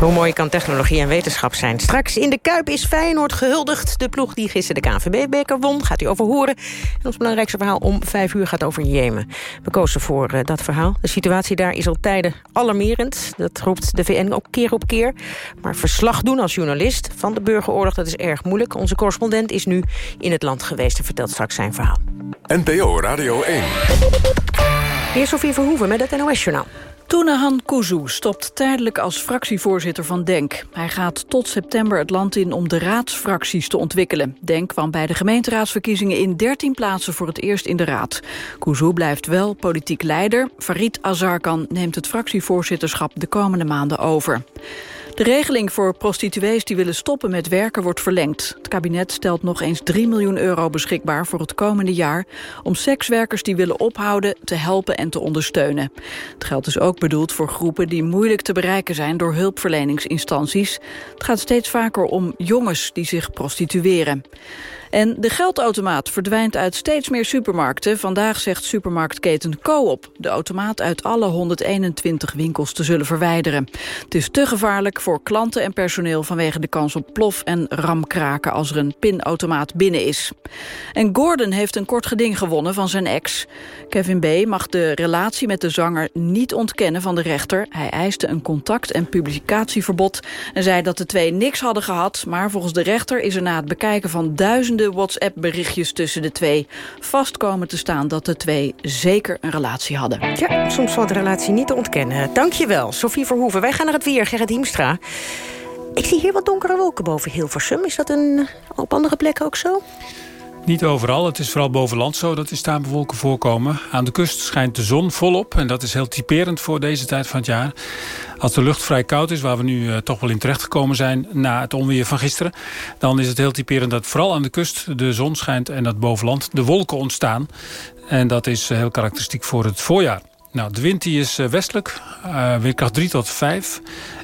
Hoe mooi kan technologie en wetenschap zijn? Straks in de Kuip is Feyenoord gehuldigd. De ploeg die gisteren de KNVB-beker won, gaat u over horen. En ons belangrijkste verhaal om vijf uur gaat over Jemen. We kozen voor eh, dat verhaal. De situatie daar is al tijden alarmerend. Dat roept de VN ook keer op keer. Maar verslag doen als journalist van de burgeroorlog, dat is erg moeilijk. Onze correspondent is nu in het land geweest en vertelt straks zijn verhaal. NPO Radio 1. Hier Sofie Verhoeven met het NOS-journaal. Tounahan Kuzu stopt tijdelijk als fractievoorzitter van DENK. Hij gaat tot september het land in om de raadsfracties te ontwikkelen. DENK kwam bij de gemeenteraadsverkiezingen in 13 plaatsen voor het eerst in de raad. Kuzu blijft wel politiek leider. Farid Azarkan neemt het fractievoorzitterschap de komende maanden over. De regeling voor prostituees die willen stoppen met werken wordt verlengd. Het kabinet stelt nog eens 3 miljoen euro beschikbaar voor het komende jaar... om sekswerkers die willen ophouden te helpen en te ondersteunen. Het geld is ook bedoeld voor groepen die moeilijk te bereiken zijn... door hulpverleningsinstanties. Het gaat steeds vaker om jongens die zich prostitueren. En de geldautomaat verdwijnt uit steeds meer supermarkten. Vandaag zegt supermarktketen Coop de automaat uit alle 121 winkels te zullen verwijderen. Het is te gevaarlijk voor klanten en personeel vanwege de kans op plof- en ramkraken als er een pinautomaat binnen is. En Gordon heeft een kort geding gewonnen van zijn ex. Kevin B. mag de relatie met de zanger niet ontkennen van de rechter. Hij eiste een contact- en publicatieverbod en zei dat de twee niks hadden gehad. Maar volgens de rechter is er na het bekijken van duizenden WhatsApp-berichtjes tussen de twee... vast komen te staan dat de twee zeker een relatie hadden. Ja, soms valt de relatie niet te ontkennen. Dankjewel, Sofie Verhoeven. Wij gaan naar het weer, Gerrit Hiemstra. Ik zie hier wat donkere wolken boven Hilversum. Is dat een, op andere plekken ook zo? Niet overal, het is vooral boven land zo dat er stapelwolken voorkomen. Aan de kust schijnt de zon volop en dat is heel typerend voor deze tijd van het jaar. Als de lucht vrij koud is, waar we nu uh, toch wel in terecht gekomen zijn... na het onweer van gisteren, dan is het heel typerend dat vooral aan de kust de zon schijnt... en dat boven land de wolken ontstaan. En dat is uh, heel karakteristiek voor het voorjaar. Nou, de wind die is uh, westelijk, windkracht 3 tot 5.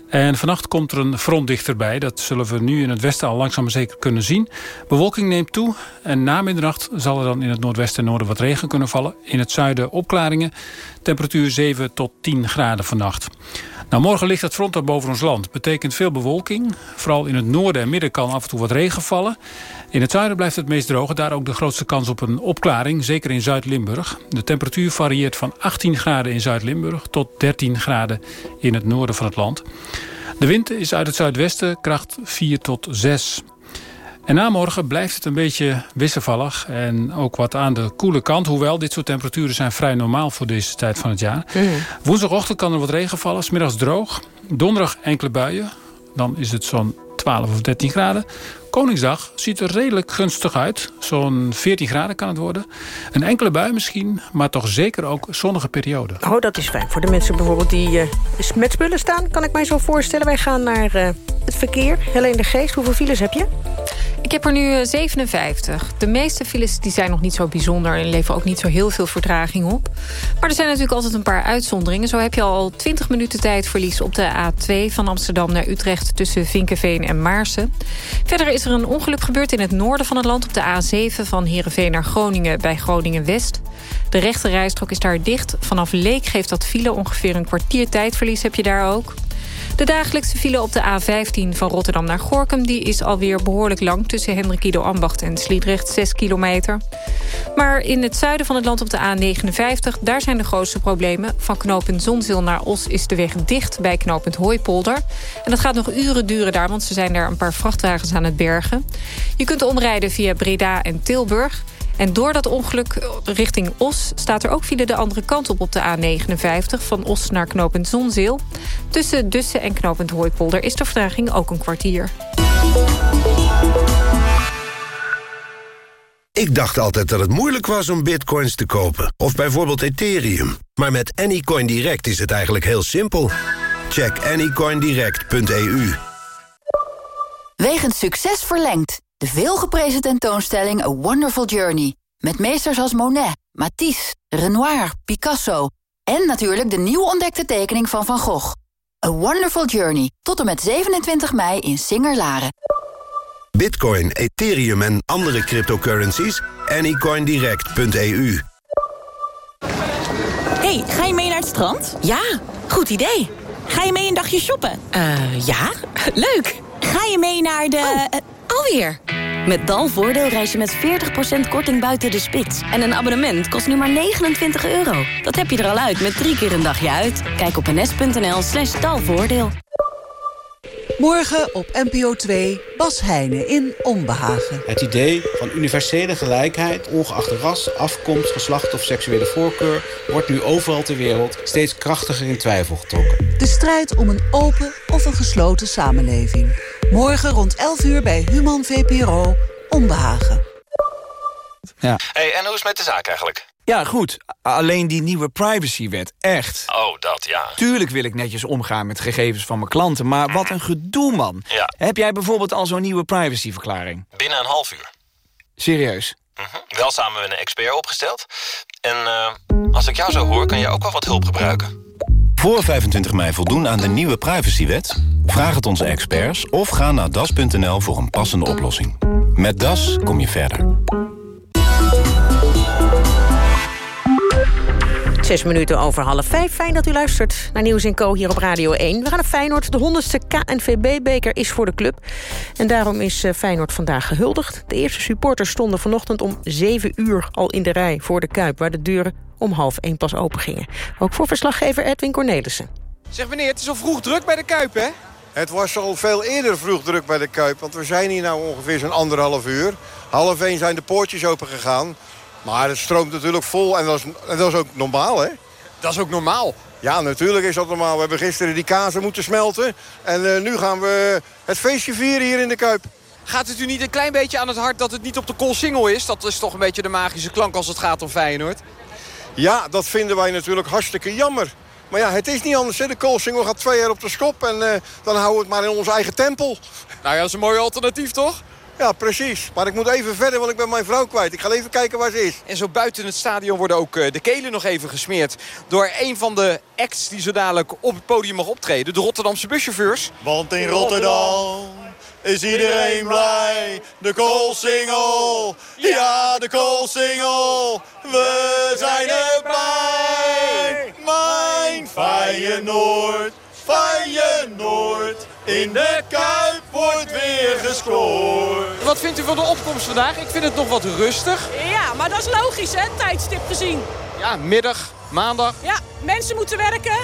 En vannacht komt er een front dichterbij. Dat zullen we nu in het westen al langzaam maar zeker kunnen zien. Bewolking neemt toe en na middernacht zal er dan in het noordwesten en noorden wat regen kunnen vallen. In het zuiden opklaringen. Temperatuur 7 tot 10 graden vannacht. Nou, morgen ligt het front al boven ons land. Betekent veel bewolking. Vooral in het noorden en midden kan af en toe wat regen vallen. In het zuiden blijft het meest droog. Daar ook de grootste kans op een opklaring. Zeker in Zuid-Limburg. De temperatuur varieert van 18 graden in Zuid-Limburg... tot 13 graden in het noorden van het land. De wind is uit het zuidwesten kracht 4 tot 6. En na morgen blijft het een beetje wisselvallig en ook wat aan de koele kant. Hoewel, dit soort temperaturen zijn vrij normaal voor deze tijd van het jaar. Mm. Woensdagochtend kan er wat regen vallen, smiddags droog. Donderdag enkele buien, dan is het zo'n 12 of 13 graden. Koningsdag ziet er redelijk gunstig uit. Zo'n 14 graden kan het worden. Een enkele bui misschien, maar toch zeker ook zonnige periode. Oh, dat is fijn. Voor de mensen bijvoorbeeld die uh, met spullen staan... kan ik mij zo voorstellen. Wij gaan naar uh, het verkeer. Helene de Geest, hoeveel files heb je? Ik heb er nu uh, 57. De meeste files die zijn nog niet zo bijzonder... en leveren ook niet zo heel veel vertraging op. Maar er zijn natuurlijk altijd een paar uitzonderingen. Zo heb je al 20 minuten tijdverlies op de A2 van Amsterdam naar Utrecht... tussen Vinkenveen en Maarsen. Verder is er een ongeluk gebeurd in het noorden van het land... op de A7 van Heerenveen naar Groningen bij Groningen-West. De rechte rijstrook is daar dicht. Vanaf Leek geeft dat file ongeveer een kwartier tijdverlies heb je daar ook. De dagelijkse file op de A15 van Rotterdam naar Gorkum... die is alweer behoorlijk lang tussen Hendrikido Ambacht en Sliedrecht, 6 kilometer. Maar in het zuiden van het land op de A59... daar zijn de grootste problemen. Van knooppunt Zonzeel naar Os is de weg dicht bij knooppunt Hooipolder. En dat gaat nog uren duren daar, want ze zijn daar een paar vrachtwagens aan het bergen. Je kunt omrijden via Breda en Tilburg... En door dat ongeluk richting Os staat er ook file de andere kant op op de A59... van Os naar knooppunt Zonzeel. Tussen Dussen en knooppunt Hooipolder is de vertraging ook een kwartier. Ik dacht altijd dat het moeilijk was om bitcoins te kopen. Of bijvoorbeeld Ethereum. Maar met Anycoin Direct is het eigenlijk heel simpel. Check anycoindirect.eu Wegens succes verlengd. De veelgeprezen tentoonstelling A Wonderful Journey. Met meesters als Monet, Matisse, Renoir, Picasso... en natuurlijk de nieuw ontdekte tekening van Van Gogh. A Wonderful Journey. Tot en met 27 mei in Singer-Laren. Bitcoin, Ethereum en andere cryptocurrencies? Anycoindirect.eu hey, ga je mee naar het strand? Ja, goed idee. Ga je mee een dagje shoppen? Eh, ja, leuk. Ga je mee naar de... eh, alweer. Met Dalvoordeel reis je met 40% korting buiten de spits. En een abonnement kost nu maar 29 euro. Dat heb je er al uit met drie keer een dagje uit. Kijk op ns.nl slash dalvoordeel. Morgen op NPO 2, Bas Heijnen in Onbehagen. Het idee van universele gelijkheid, ongeacht ras, afkomst, geslacht of seksuele voorkeur... wordt nu overal ter wereld steeds krachtiger in twijfel getrokken. De strijd om een open of een gesloten samenleving. Morgen rond 11 uur bij Human VPRO, Onbehagen. Ja. Hey, en hoe is het met de zaak eigenlijk? ja, goed. Alleen die nieuwe privacywet, echt. Oh, dat ja. Tuurlijk wil ik netjes omgaan met gegevens van mijn klanten... maar wat een gedoe, man. Ja. Heb jij bijvoorbeeld al zo'n nieuwe privacyverklaring? Binnen een half uur. Serieus? Mhm. Wel samen met een expert opgesteld. En eh, als ik jou zo hoor, kan je ook wel wat hulp gebruiken. Voor 25 mei voldoen aan de nieuwe privacywet? Vraag het onze experts of ga naar das.nl voor een passende oplossing. Met Das kom je verder. Zes minuten over half vijf. Fijn dat u luistert naar Nieuws in Co hier op Radio 1. We gaan naar Feyenoord. De honderdste KNVB-beker is voor de club. En daarom is eh, Feyenoord vandaag gehuldigd. De eerste supporters stonden vanochtend om zeven uur al in de rij voor de Kuip... waar de deuren om half één pas open gingen. Ook voor verslaggever Edwin Cornelissen. Zeg meneer, het is al vroeg druk bij de Kuip, hè? Het was al veel eerder vroeg druk bij de Kuip. Want we zijn hier nou ongeveer zo'n anderhalf uur. Half één zijn de poortjes open gegaan. Maar het stroomt natuurlijk vol en dat is, en dat is ook normaal, hè? Dat is ook normaal? Ja, natuurlijk is dat normaal. We hebben gisteren die kazen moeten smelten. En eh, nu gaan we het feestje vieren hier in de Kuip. Gaat het u niet een klein beetje aan het hart dat het niet op de Koolsingel is? Dat is toch een beetje de magische klank als het gaat om Feyenoord? Ja, dat vinden wij natuurlijk hartstikke jammer. Maar ja, het is niet anders. Hè. De Koolsingel gaat twee jaar op de schop. En eh, dan houden we het maar in onze eigen tempel. Nou ja, dat is een mooi alternatief, toch? Ja, precies. Maar ik moet even verder, want ik ben mijn vrouw kwijt. Ik ga even kijken waar ze is. En zo buiten het stadion worden ook eh, de kelen nog even gesmeerd... door een van de acts die zo dadelijk op het podium mag optreden. De Rotterdamse buschauffeurs. Want in Rotterdam is iedereen blij. De koolsingel, ja de koolsingel. We zijn erbij. Mijn Feyenoord, Feyenoord. In de Kuip wordt weer gescoord. Wat vindt u van de opkomst vandaag? Ik vind het nog wat rustig. Ja, maar dat is logisch, hè, tijdstip gezien. Ja, middag, maandag. Ja, mensen moeten werken.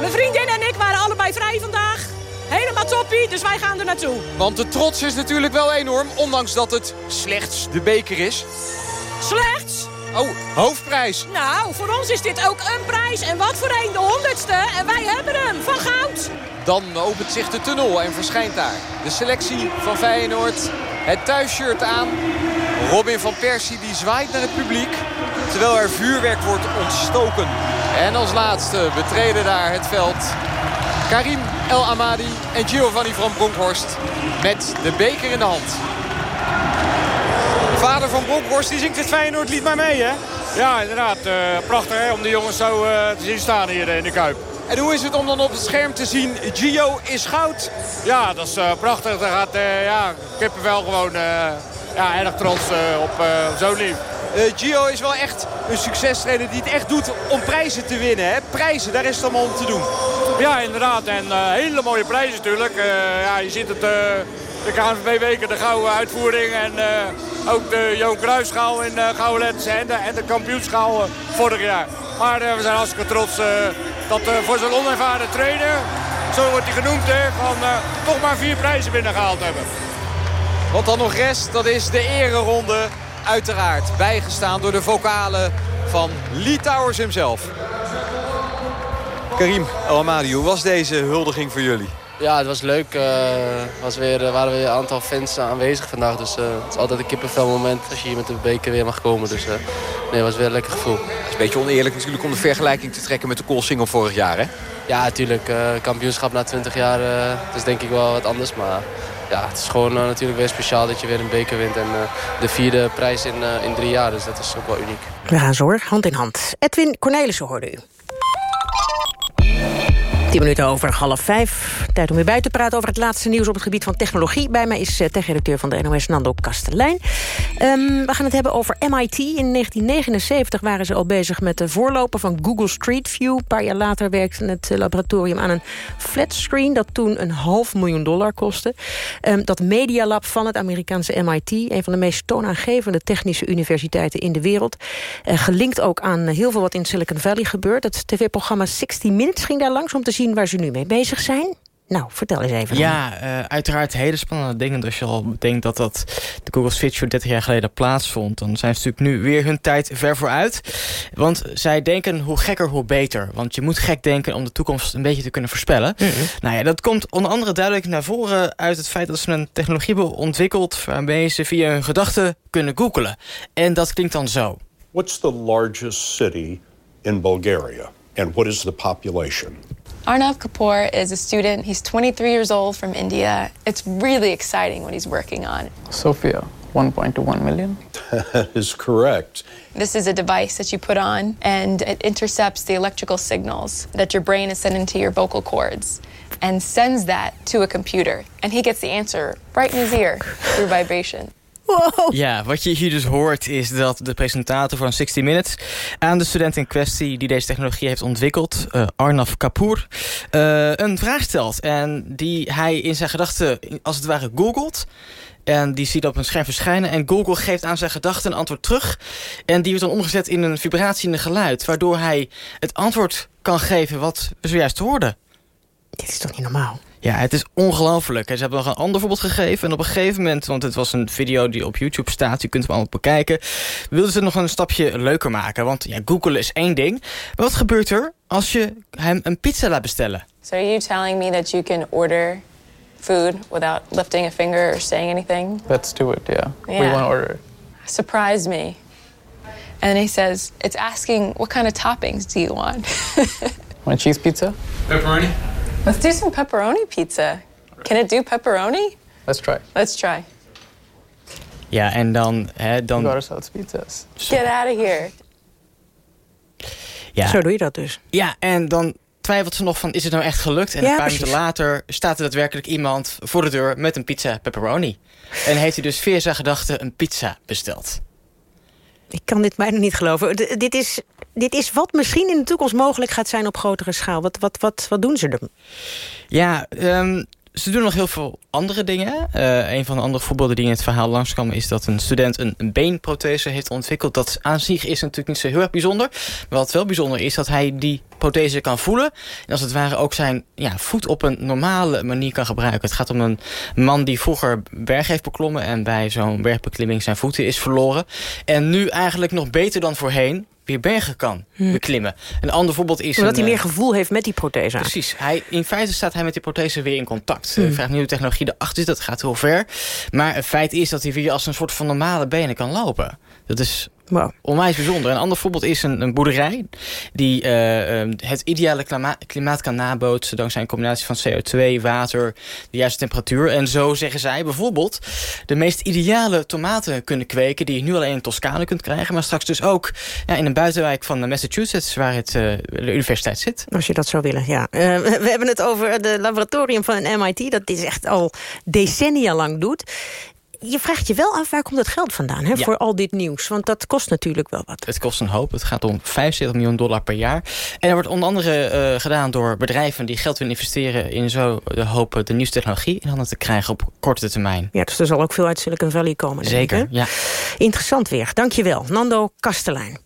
Mijn vriendin en ik waren allebei vrij vandaag. Helemaal toppie, dus wij gaan er naartoe. Want de trots is natuurlijk wel enorm, ondanks dat het slechts de beker is. Slechts? Oh, hoofdprijs. Nou, voor ons is dit ook een prijs. En wat voor een, de honderdste. En wij hebben hem, van goud. Dan opent zich de tunnel en verschijnt daar de selectie van Feyenoord. Het thuisshirt aan. Robin van Persie die zwaait naar het publiek. Terwijl er vuurwerk wordt ontstoken. En als laatste betreden daar het veld Karim El Amadi en Giovanni van Bronckhorst met de beker in de hand. Vader van Bronkhorst die zingt het Feyenoordlied maar mee, hè? Ja, inderdaad. eh, prachtig hè, om de jongens zo eh, te zien staan hier in de Kuip. En hoe is het om dan op het scherm te zien, Gio is goud? Ja, dat is eh, prachtig. Daar gaat eh ja, kippenvel gewoon eh, ja, erg trots eh, op eh, zo'n lief. Eh, Gio is wel echt een succestrainer die het echt doet om prijzen te winnen. Hè? Prijzen, daar is het allemaal om te doen. Ja, inderdaad. En eh, hele mooie prijzen natuurlijk. Eh, ja, je ziet het, de KNVB-weken, de gouden uitvoering. En ook de Johan Cruijffschaal in uh, Gouwlets en de, en de kampioenschaal vorig jaar. Maar we zijn hartstikke trots dat voor zo'n onervaren trainer, zo wordt hij genoemd, hè, van toch maar vier prijzen binnengehaald hebben. Wat dan nog rest, dat is de ereronde. Uiteraard bijgestaan door de vocalen van Lee Towers himself. Karim El Amadi, hoe was deze huldiging voor jullie? Ja, het was leuk. Er was weer, er waren weer een aantal fans aanwezig vandaag. Dus eh, het is altijd een kippenvel moment als je hier met de beker weer mag komen. Dus eh, nee, het was weer een lekker gevoel. Het is een beetje oneerlijk natuurlijk om de vergelijking te trekken met de Koolsingel vorig jaar, hè? Ja, natuurlijk. eh, kampioenschap na 20 jaar, eh, het is denk ik wel wat anders. Maar ja, het is gewoon eh, natuurlijk weer speciaal dat je weer een beker wint. En eh, de vierde prijs in, eh, in drie jaar, dus dat is ook wel uniek. We gaan zo hoor, hand in hand. Edwin Cornelissen hoorde u. Het 10 minuten over half vijf. Tijd om weer bij te praten over het laatste nieuws op het gebied van technologie. Bij mij is uh, techredacteur van de NOS Nando Kastelein. Um, we gaan het hebben over MIT. In 1979 waren ze al bezig met de voorloper van Google Street View. Een paar jaar later werkte het laboratorium aan een flatscreen... dat toen een half miljoen dollar kostte. Um, dat Media Lab van het Amerikaanse MIT... een van de meest toonaangevende technische universiteiten in de wereld. Uh, gelinkt ook aan heel veel wat in Silicon Valley gebeurt. Het tv-programma 60 Minutes ging daar langs om te zien waar ze nu mee bezig zijn. Nou, vertel eens even. Ja, uh, uiteraard hele spannende dingen. Als je al denkt dat dat de Google Switch 30 jaar geleden plaatsvond... dan zijn ze natuurlijk nu weer hun tijd ver vooruit. Want zij denken hoe gekker, hoe beter. Want je moet gek denken om de toekomst een beetje te kunnen voorspellen. Mm -hmm. Nou ja, dat komt onder andere duidelijk naar voren... uit het feit dat ze een technologie hebben ontwikkeld... waarmee ze via hun gedachten kunnen googelen. En dat klinkt dan zo. What's the largest city in Bulgaria? And what is the population? Arnav Kapoor is a student. He's 23 years old from India. It's really exciting what he's working on. Sophia, 1.21 million. <laughs> That is correct. This is a device that you put on, and it intercepts the electrical signals that your brain is sending to your vocal cords and sends that to a computer. And he gets the answer right in his ear through vibration. Wow. Ja, wat je hier dus hoort is dat de presentator van 60 Minutes... aan de student in kwestie die deze technologie heeft ontwikkeld... Uh, Arnav Kapoor, uh, een vraag stelt. En die hij in zijn gedachten als het ware googelt... En die ziet op een scherm verschijnen. En Google geeft aan zijn gedachten een antwoord terug. En die wordt dan omgezet in een vibratie in een geluid. Waardoor hij het antwoord kan geven wat we zojuist hoorden. Dit is toch niet normaal? Ja, het is ongelooflijk. Ze hebben nog een ander voorbeeld gegeven. En op een gegeven moment, want het was een video die op YouTube staat... je kunt hem allemaal bekijken... wilden ze nog een stapje leuker maken. Want ja, Google is één ding. Maar wat gebeurt er als je hem een pizza laat bestellen? So are you telling me that you can order food... without lifting a finger or saying anything? Let's do it, yeah. yeah. We want to order it. Surprise me. And he says, it's asking, what kind of toppings do you want? <laughs> want cheese pizza? Pepperoni? Let's do some pepperoni pizza. Can it do pepperoni? Let's try. Let's try. Ja, en dan... Hè, dan... Ourselves pizzas. Get out of here. Ja. Zo doe je dat dus. Ja, en dan twijfelt ze nog van, is het nou echt gelukt? En Ja, een paar precies. minuten later staat er daadwerkelijk iemand voor de deur met een pizza pepperoni. En heeft hij dus via zijn gedachten een pizza besteld. Ik kan dit bijna niet geloven. D- dit, is, dit is wat misschien in de toekomst mogelijk gaat zijn op grotere schaal. Wat, wat, wat, wat doen ze er? Ja, ehm, ze doen nog heel veel andere dingen. Eh, een van de andere voorbeelden die in het verhaal langskwam... is dat een student een, een beenprothese heeft ontwikkeld. Dat aan zich is natuurlijk niet zo heel erg bijzonder. Maar wat wel bijzonder is, dat hij die prothese kan voelen. En als het ware ook zijn ja, voet op een normale manier kan gebruiken. Het gaat om een man die vroeger berg heeft beklommen... en bij zo'n bergbeklimming zijn voeten is verloren. En nu eigenlijk nog beter dan voorheen weer bergen kan beklimmen. Een ander voorbeeld is... Omdat een, hij eh, meer gevoel heeft met die prothese. Precies. Hij, in feite staat hij met die prothese weer in contact. Hmm. Ik vraag niet hoe de technologie erachter zit, dat gaat heel ver. Maar het feit is dat hij weer als een soort van normale benen kan lopen. Dat is onwijs bijzonder. Een ander voorbeeld is een, een boerderij... die eh, eh, het ideale klima- klimaat kan nabootsen... dankzij een combinatie van CO2, water, de juiste temperatuur. En zo zeggen zij bijvoorbeeld... de meest ideale tomaten kunnen kweken... die je nu alleen in Toscane kunt krijgen... maar straks dus ook ja, in een buitenwijk van Massachusetts... waar het, eh, de universiteit zit. Als je dat zou willen, ja. Eh, we hebben het over het laboratorium van een MIT... dat dit echt al decennia lang doet. Je vraagt je wel af, waar komt het geld vandaan hè, Ja. voor al dit nieuws? Want dat kost natuurlijk wel wat. Het kost een hoop. Het gaat om 75 miljoen dollar per jaar. En dat wordt onder andere eh, gedaan door bedrijven die geld willen investeren... in zo de hoop de nieuwste technologie in handen te krijgen op korte termijn. Ja, dus er zal ook veel uit Silicon Valley komen. Zeker, ja. Interessant weer. Dankjewel. Nando Kastelein.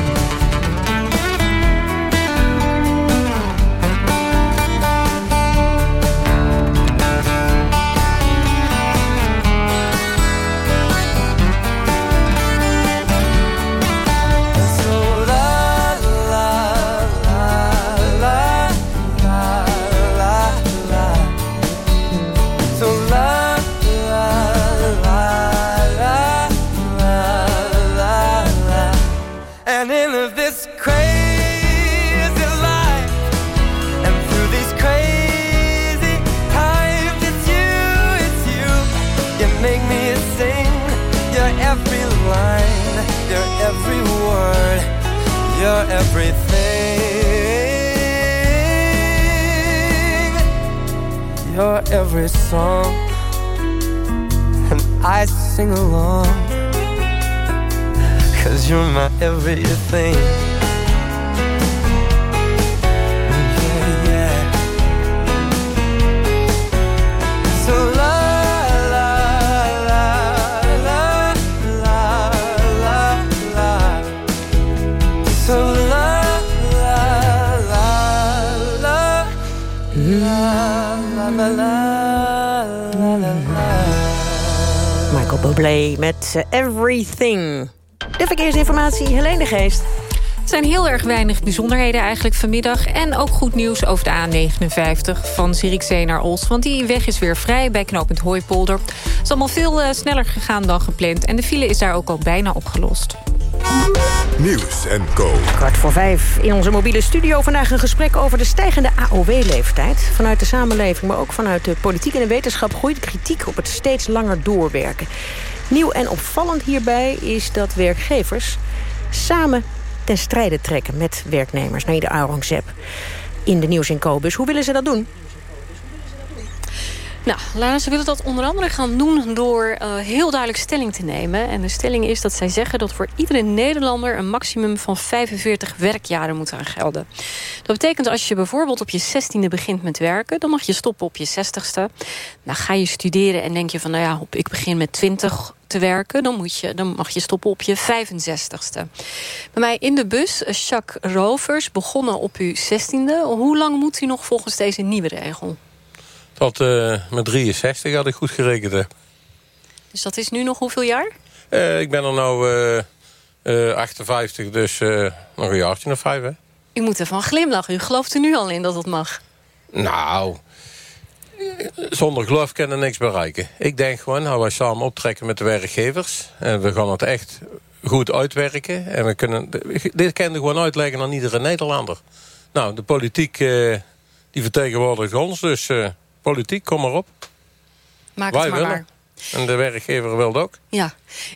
everything. Yeah, yeah. So la la la la la la la. So la la la la la la la la. Michael Bublé met Everything. De verkeersinformatie, Helene de Geest. Het zijn heel erg weinig bijzonderheden eigenlijk vanmiddag. En ook goed nieuws over de A59 van Zierikzee naar Ols. Want die weg is weer vrij bij knooppunt Hooipolder. Het is allemaal veel uh, sneller gegaan dan gepland. En de file is daar ook al bijna opgelost. Nieuws en Co. Kwart voor vijf in onze mobiele studio. Vandaag een gesprek over de stijgende AOW-leeftijd. Vanuit de samenleving, maar ook vanuit de politiek en de wetenschap... groeit kritiek op het steeds langer doorwerken. Nieuw en opvallend hierbij is dat werkgevers... samen ten strijde trekken met werknemers. naar de Aurangzeb in de Nieuws en Co-bus. Hoe willen ze dat doen? Nou, Lara, ze willen dat onder andere gaan doen door uh, heel duidelijk stelling te nemen. En de stelling is dat zij zeggen dat voor iedere Nederlander... een maximum van 45 werkjaren moet gaan gelden. Dat betekent als je bijvoorbeeld op je 16e begint met werken... dan mag je stoppen op je 60ste. Nou, ga je studeren en denk je van, nou ja, ik begin met 20 te werken... dan, moet je, dan mag je stoppen op je 65ste. Bij mij in de bus, Jacques Rovers, begonnen op uw 16e. Hoe lang moet u nog volgens deze nieuwe regel? Tot uh, mijn 63 had ik goed gerekend. Dus dat is nu nog hoeveel jaar? Uh, ik ben er nu uh, 58, dus nog een jaartje of vijf. Hè? U moet ervan glimlachen. U gelooft er nu al in dat het mag. Nou, zonder geloof kunnen we niks bereiken. Ik denk gewoon, nou, wij samen optrekken met de werkgevers. En we gaan het echt goed uitwerken. En we kunnen, dit kunnen we gewoon uitleggen aan iedere Nederlander. Nou, de politiek die vertegenwoordigt ons, dus politiek, kom maar op. Maak Wij het maar willen. waar. En de werkgever wil ook. Ja.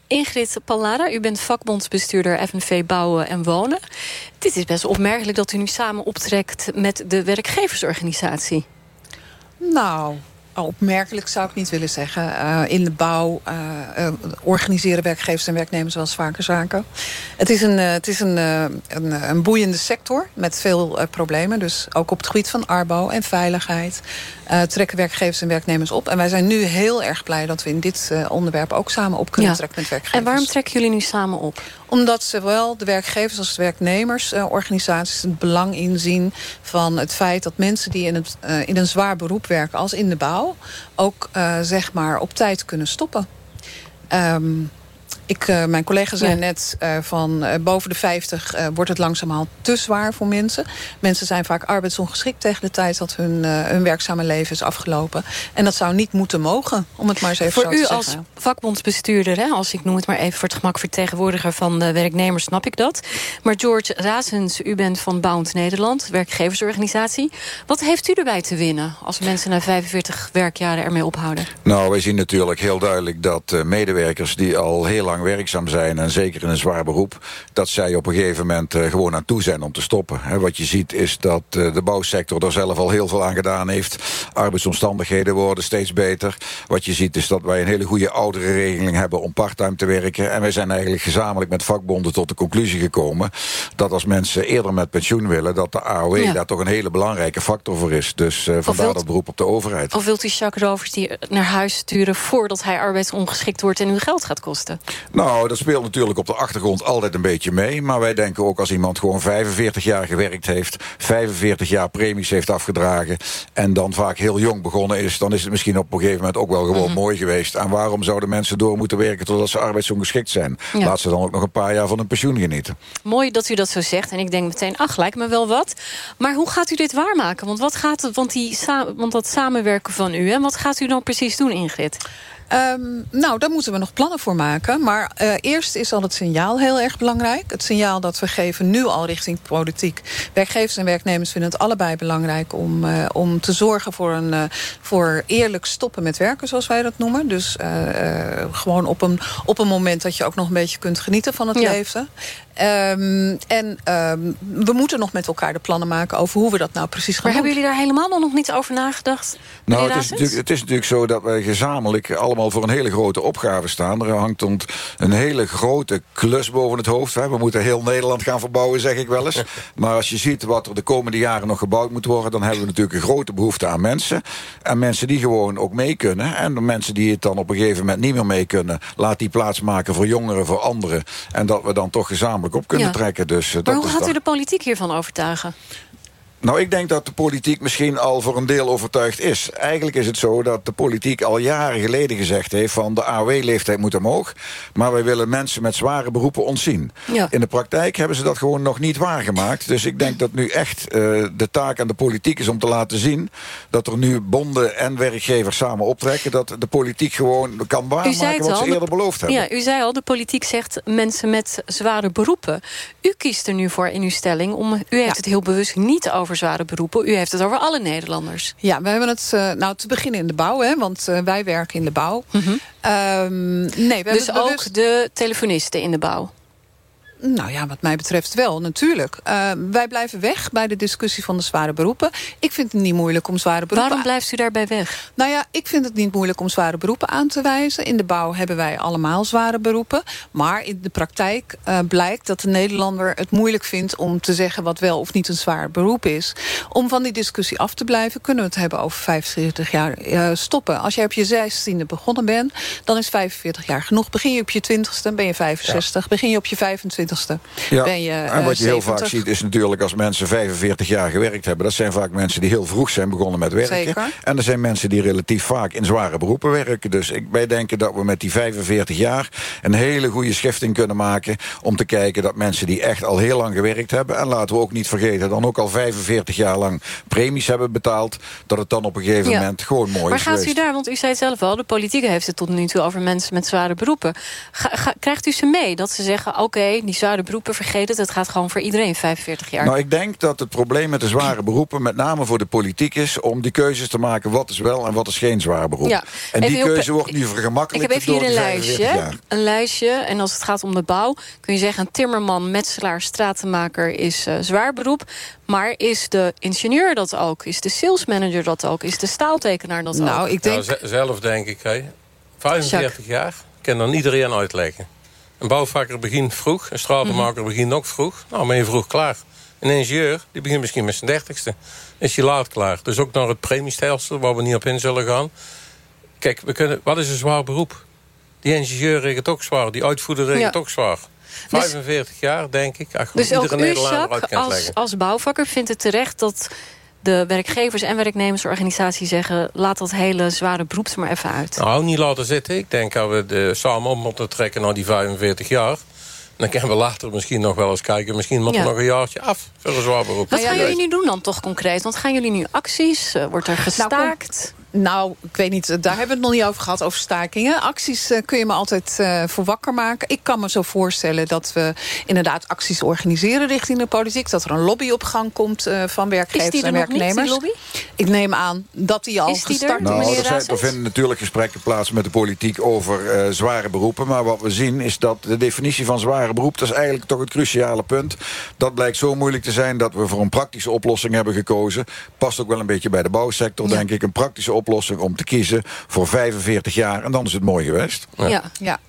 Ingrid Pallara, u bent vakbondsbestuurder FNV Bouwen en Wonen. Dit is best opmerkelijk dat u nu samen optrekt met de werkgeversorganisatie. Nou, opmerkelijk zou ik niet willen zeggen. Uh, in de bouw uh, uh, organiseren werkgevers en werknemers wel eens vaker zaken. Het is een, het is een, een, een boeiende sector met veel problemen. Dus ook op het gebied van arbouw en veiligheid... trekken werkgevers en werknemers op. En wij zijn nu heel erg blij dat we in dit onderwerp... ook samen op kunnen Ja. trekken met werkgevers. En waarom trekken jullie nu samen op? Omdat zowel de werkgevers als de werknemersorganisaties het belang inzien van het feit dat mensen die in, het, in een zwaar beroep werken als in de bouw ook zeg maar op tijd kunnen stoppen. Um, ik, uh, mijn collega zei Ja. net uh, van uh, boven de 50 uh, wordt het langzamerhand te zwaar voor mensen. Mensen zijn vaak arbeidsongeschikt tegen de tijd dat hun, uh, hun werkzame leven is afgelopen. En dat zou niet moeten mogen, om het maar eens even Voor zo u te als zeggen. vakbondsbestuurder, hè, als ik noem het maar even voor het gemak vertegenwoordiger van de werknemers, snap ik dat. Maar George Razens, u bent van Bound Nederland, werkgeversorganisatie. Wat heeft u erbij te winnen als mensen na 45 werkjaren ermee ophouden? Nou, wij zien natuurlijk heel duidelijk dat uh, medewerkers die al heel lang werkzaam zijn... en zeker in een zwaar beroep, dat zij op een gegeven moment uh, gewoon aan toe zijn om te stoppen. Wat je ziet is dat uh, de bouwsector er zelf al heel veel aan gedaan heeft... arbeidsomstandigheden worden steeds beter. Wat je ziet is dat wij een hele goede oudere regeling hebben om parttime te werken. En wij zijn eigenlijk gezamenlijk met vakbonden tot de conclusie gekomen... dat als mensen eerder met pensioen willen... dat de AOW Ja. daar toch een hele belangrijke factor voor is. Dus eh, vandaar wilt- dat beroep op de overheid. Of wilt u Jacques Rovers die naar huis sturen... voordat hij arbeidsongeschikt wordt en u geld gaat kosten? Nou, dat speelt natuurlijk op de achtergrond altijd een beetje mee. Maar wij denken ook als iemand gewoon 45 jaar gewerkt heeft... 45 jaar premies heeft afgedragen... en dan vaak heel jong begonnen is... dan is het misschien op een gegeven moment ook wel gewoon mooi geweest. En waarom zouden mensen door moeten werken totdat ze arbeidsongeschikt zijn? Ja. Laat ze dan ook nog een paar jaar van hun pensioen genieten. Mooi dat u dat zo zegt. En ik denk meteen, ach, lijkt me wel wat. Maar hoe gaat u dit waarmaken? Want, wat gaat want, die, want dat samenwerken van u, en wat gaat u dan precies doen, Ingrid? Ehm, nou, daar moeten we nog plannen voor maken. Maar eh, eerst is al het signaal heel erg belangrijk. Het signaal dat we geven nu al richting politiek. Werkgevers en werknemers vinden het allebei belangrijk... om, eh, om te zorgen voor, een, eh, voor eerlijk stoppen met werken, zoals wij dat noemen. Dus eh, eh, gewoon op een, op een moment dat je ook nog een beetje kunt genieten van het Ja. leven. Ehm, en ehm, we moeten nog met elkaar de plannen maken over hoe we dat nou precies gaan Maar doen. hebben jullie daar helemaal nog niet over nagedacht? Nou, het is, het is natuurlijk zo dat wij gezamenlijk allemaal voor een hele grote opgave staan. Er hangt een hele grote klus boven het hoofd. Hè. We moeten heel Nederland gaan verbouwen, zeg ik wel eens. <laughs> Maar als je ziet wat er de komende jaren nog gebouwd moet worden... dan hebben we natuurlijk een grote behoefte aan mensen. En mensen die gewoon ook mee kunnen. En de mensen die het dan op een gegeven moment niet meer mee kunnen... laat die plaats maken voor jongeren, voor anderen. En dat we dan toch gezamenlijk op kunnen Ja. trekken. Dus, eh, Maar dat hoe gaat dan- u de politiek hiervan overtuigen? Nou, ik denk dat de politiek misschien al voor een deel overtuigd is. Eigenlijk is het zo dat de politiek al jaren geleden gezegd heeft... van de AOW-leeftijd moet omhoog... maar wij willen mensen met zware beroepen ontzien. Ja. In de praktijk hebben ze dat gewoon nog niet waargemaakt. Dus ik denk dat nu echt eh, de taak aan de politiek is om te laten zien... dat er nu bonden en werkgevers samen optrekken... dat de politiek gewoon kan waarmaken wat al. ze eerder de- beloofd hebben. Ja, u zei al, de politiek zegt mensen met zware beroepen. U kiest er nu voor in uw stelling. Om, u heeft het heel bewust niet over zware beroepen. U heeft het over alle Nederlanders. Ja, we hebben het eh, nou te beginnen in de bouw, hè, want eh, wij werken in de bouw. Ehm, nee, we dus ook bewust- de telefonisten in de bouw. Nou ja, wat mij betreft wel, natuurlijk. Eh, wij blijven weg bij de discussie van de zware beroepen. Ik vind het niet moeilijk om zware beroepen... Waarom blijft u daarbij weg? Nou ja, ik vind het niet moeilijk om zware beroepen aan te wijzen. In de bouw hebben wij allemaal zware beroepen. Maar in de praktijk eh, blijkt dat de Nederlander het moeilijk vindt... om te zeggen wat wel of niet een zwaar beroep is. Om van die discussie af te blijven... kunnen we het hebben over 45 jaar eh, stoppen. Als jij op je 16e begonnen bent, dan is 45 jaar genoeg. Begin je op je 20ste, ben je 65. Begin je op je 25ste, Ja, ben je en wat je eh, heel vaak 70. ziet is natuurlijk als mensen 45 jaar gewerkt hebben... dat zijn vaak mensen die heel vroeg zijn begonnen met werken. Zeker. En er zijn mensen die relatief vaak in zware beroepen werken. Dus ik, wij denken dat we met die 45 jaar een hele goede schifting kunnen maken... om te kijken dat mensen die echt al heel lang gewerkt hebben... en laten we ook niet vergeten, dan ook al 45 jaar lang premies hebben betaald... dat het dan op een gegeven Ja. moment gewoon mooi maar is gaat u daar, want u zei het zelf al... de politiek heeft het tot nu toe over mensen met zware beroepen. Ga- ga- krijgt u ze mee dat ze zeggen... oké, die zware beroepen, vergeet het... het gaat gewoon voor iedereen 45 jaar. Nou, ik denk dat het probleem met de zware beroepen... met name voor de politiek is om die keuzes te maken... wat is wel en wat is geen zwaar beroep. Ja. En Even die keuze wordt nu Ik vergemakkelijkt heb even hier door een die 45 lijstje. Een lijstje. En als het gaat om de bouw, kun je zeggen... een timmerman, metselaar, stratenmaker is eh, zwaar beroep. Maar is de ingenieur dat ook? Is de salesmanager dat ook? Is de staaltekenaar dat ook? Nou, ik denk... Nou, ze- zelf denk ik, hè, 45 jaar, kan dan iedereen uitleggen. Een bouwvakker begint vroeg, een stratenmaker Mhm. begint ook vroeg. Nou, ben je vroeg klaar. Een ingenieur, die begint misschien met zijn dertigste. Is je laat klaar. Dus ook naar het premiestelsel, waar we niet op in zullen gaan. Kijk, we kunnen, wat is een zwaar beroep? Die ingenieur regelt ook zwaar, die uitvoerder regelt Ja. ook zwaar. 45 jaar, denk ik, je Dus ook u, Jacques, als, als bouwvakker vindt het terecht dat de werkgevers- en werknemersorganisatie zeggen... laat dat hele zware beroep er maar even uit. Nou, niet laten zitten. Ik denk dat we de, samen op moeten trekken naar die 45 jaar. Dan kunnen we later misschien nog wel eens kijken. Misschien moet er Ja. nog een jaartje af voor een zwaar beroep. Wat gaan jullie nu doen dan toch concreet? Want gaan jullie nu acties? Eh, Wordt er gestaakt? Nou, ik weet niet, daar hebben we het nog niet over gehad, over stakingen. Acties uh, kun je me altijd uh, voor wakker maken. Ik kan me zo voorstellen dat we inderdaad acties organiseren richting de politiek. Dat er een lobby op gang komt uh, van werkgevers en werknemers. Niet, lobby? Ik neem aan dat die al Is die gestart er, Nou, meneer er, zijn, er vinden natuurlijk gesprekken plaats met de politiek over zware beroepen. Maar wat we zien is dat de definitie van zware beroep... dat is eigenlijk toch het cruciale punt. Dat blijkt zo moeilijk te zijn dat we voor een praktische oplossing hebben gekozen. Past ook wel een beetje bij de bouwsector, denk ik. Een praktische oplossing om te kiezen voor 45 jaar. En dan is het mooi geweest. Ja, ja.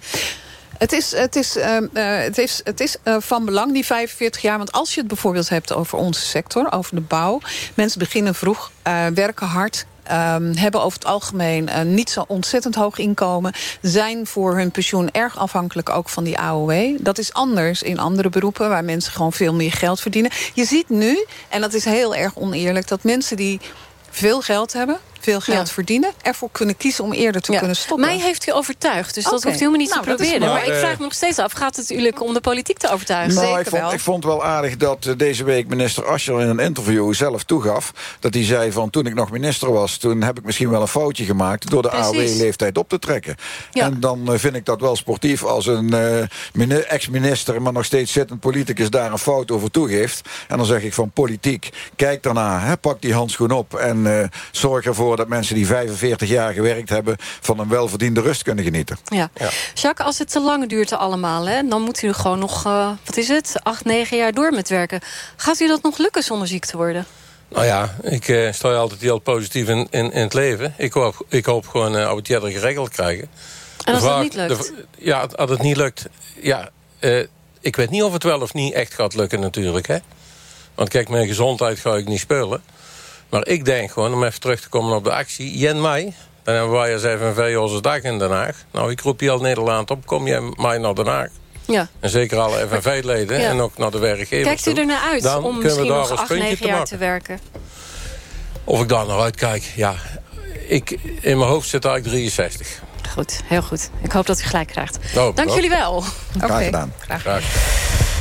Het is, het is, uh, uh, het is, het is uh, van belang, die 45 jaar. Want als je het bijvoorbeeld hebt over onze sector, over de bouw. Mensen beginnen vroeg, eh, werken hard. Um, hebben over het algemeen uh, niet zo ontzettend hoog inkomen. Zijn voor hun pensioen erg afhankelijk ook van die AOW. Dat is anders in andere beroepen waar mensen gewoon veel meer geld verdienen. Je ziet nu, en dat is heel erg oneerlijk... dat mensen die veel geld hebben, veel geld Ja. verdienen... ervoor kunnen kiezen om eerder te Ja. kunnen stoppen. Mij heeft u overtuigd, dus dat hoeft helemaal niet Nou, te is proberen. Maar ik vraag me nog steeds af, gaat het u lukken om de politiek te overtuigen? Nou, ik vond, ik vond wel aardig dat eh, deze week minister Ascher in een interview zelf toegaf... dat hij zei van toen ik nog minister was... toen heb ik misschien wel een foutje gemaakt... door de. AOW-leeftijd op te trekken. Ja. En dan eh, vind ik dat wel sportief als een eh, mini- ex-minister... maar nog steeds zittend politicus daar een fout over toegeeft. En dan zeg ik van politiek, kijk daarna, hè, pak die handschoen op... en eh, zorg ervoor dat mensen die 45 jaar gewerkt hebben... van een welverdiende rust kunnen genieten. Ja. Jacques, als het te lang duurt allemaal, hè, dan moet u gewoon nog, eh, wat is het, acht, negen jaar door met werken. Gaat u dat nog lukken zonder ziek te worden? Nou ja, ik eh, sta altijd heel positief in, in, in het leven. Ik hoop, ik hoop gewoon uh, het eerder geregeld krijgen. En als vraag- niet lukt? de- ja, als het niet lukt... Ja, eh, ik weet niet of het wel of niet echt gaat lukken natuurlijk. Hè? Want kijk, mijn gezondheid ga ik niet spelen. Maar ik denk gewoon, om even terug te komen op de actie... Jen mei, dan hebben wij als FNV onze dag in Den Haag. Nou, ik roep heel Nederland op, kom je mij naar Den Haag. Ja. En zeker alle FNV-leden Ja. en ook naar de werkgevers Kijkt u toe. er naar uit Dan om kunnen we misschien daar nog acht, negen te jaar maken. te werken? Of ik daar naar uitkijk, ja. Ik, in mijn hoofd zit eigenlijk 63. Goed, heel goed. Ik hoop dat u gelijk krijgt. Nou, Dank jullie wel. Graag gedaan. Graag.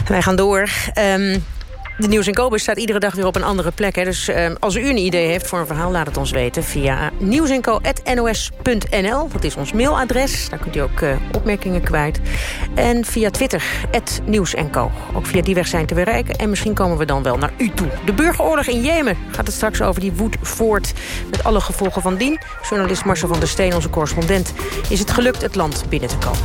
Wij gaan door. Ehm, de Nieuws en Kobe staat iedere dag weer op een andere plek. Hè. Dus ehm, als u een idee heeft voor een verhaal, laat het ons weten... via nieuwsenco.nos.nl. Dat is ons mailadres. Daar kunt u ook eh, opmerkingen kwijt. En via Twitter, Nieuws en Co. Ook via die weg zijn te bereiken. En misschien komen we dan wel naar u toe. De burgeroorlog in Jemen gaat het straks over. Die woedt voort met alle gevolgen van dien. Journalist Marcel van der Steen, onze correspondent... is het gelukt het land binnen te komen.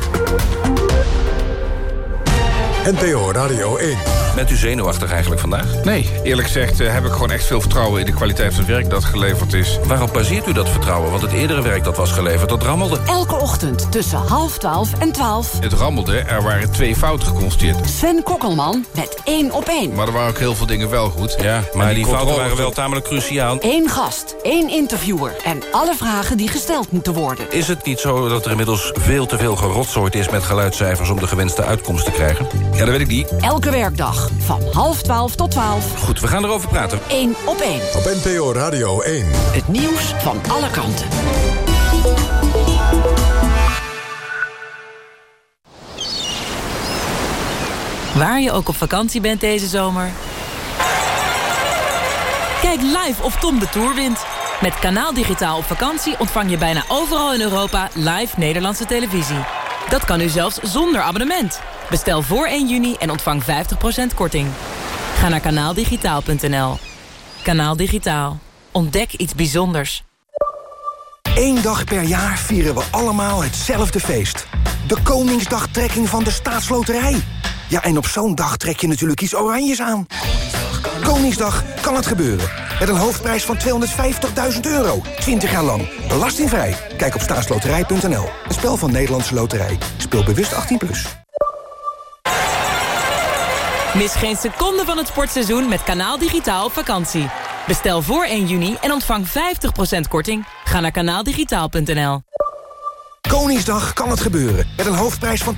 NPO Radio 1. Bent u zenuwachtig eigenlijk vandaag? Nee, eerlijk gezegd eh, heb ik gewoon echt veel vertrouwen in de kwaliteit van het werk dat geleverd is. Waarop baseert u dat vertrouwen? Want het eerdere werk dat was geleverd, dat rammelde. Elke ochtend tussen half twaalf en twaalf. Het rammelde, er waren twee fouten geconstateerd. Sven Kokkelman met één op één. Maar er waren ook heel veel dingen wel goed. Ja, maar die, fouten waren wel tamelijk cruciaal. Eén gast, één interviewer en alle vragen die gesteld moeten worden. Is het niet zo dat er inmiddels veel te veel gerotzooid is met geluidscijfers om de gewenste uitkomst te krijgen? Ja, dat weet ik niet. Elke werkdag van half twaalf tot twaalf. Goed, we gaan erover praten. Eén op één. Op NPO Radio 1. Het nieuws van alle kanten. Waar je ook op vakantie bent deze zomer. Kijk live of Tom de Tour wint. Met Kanaal Digitaal op vakantie ontvang je bijna overal in Europa live Nederlandse televisie. Dat kan nu zelfs zonder abonnement. Bestel voor 1 juni en ontvang 50% korting. Ga naar kanaaldigitaal.nl. Kanaal Digitaal. Ontdek iets bijzonders. Eén dag per jaar vieren we allemaal hetzelfde feest. De Koningsdagtrekking van de Staatsloterij. Ja, en op zo'n dag trek je natuurlijk iets oranjes aan. Koningsdag kan het gebeuren. Met een hoofdprijs van 250.000 euro. 20 jaar lang. Belastingvrij. Kijk op staatsloterij.nl. Een spel van Nederlandse Loterij. Speel bewust 18+. Plus. Mis geen seconde van het sportseizoen met Kanaal Digitaal op vakantie. Bestel voor 1 juni en ontvang 50% korting. Ga naar kanaaldigitaal.nl. Koningsdag kan het gebeuren. Met een hoofdprijs van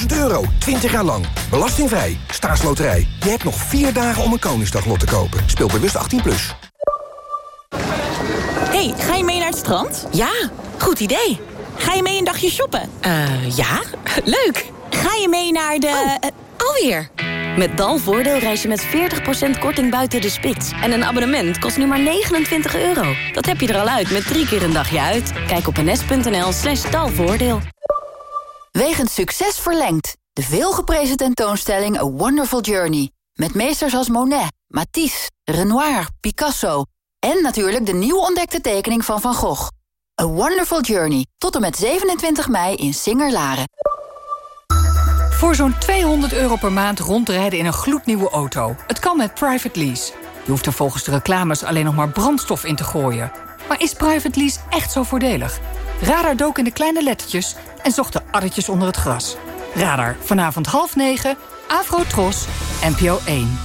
250.000 euro. 20 jaar lang. Belastingvrij. Staatsloterij. Je hebt nog vier dagen om een Koningsdaglot te kopen. Speel bewust 18+. Plus. hey, ga je mee naar het strand? Ja, goed idee. Ga je mee een dagje shoppen? Eh, ja, <laughs> leuk. Ga je mee naar de... eh, alweer? Met Dalvoordeel reis je met 40% korting buiten de spits. En een abonnement kost nu maar 29 euro. Dat heb je er al uit met drie keer een dagje uit. Kijk op ns.nl slash dalvoordeel. Wegens succes verlengd. De veelgeprezen tentoonstelling A Wonderful Journey. Met meesters als Monet, Matisse, Renoir, Picasso... en natuurlijk de nieuw ontdekte tekening van Van Gogh. A Wonderful Journey. Tot en met 27 mei in Singer-Laren. Voor zo'n 200 euro per maand rondrijden in een gloednieuwe auto. Het kan met private lease. Je hoeft er volgens de reclames alleen nog maar brandstof in te gooien. Maar is private lease echt zo voordelig? Radar dook in de kleine lettertjes en zocht de addertjes onder het gras. Radar, vanavond half negen, Afro Tros, NPO 1.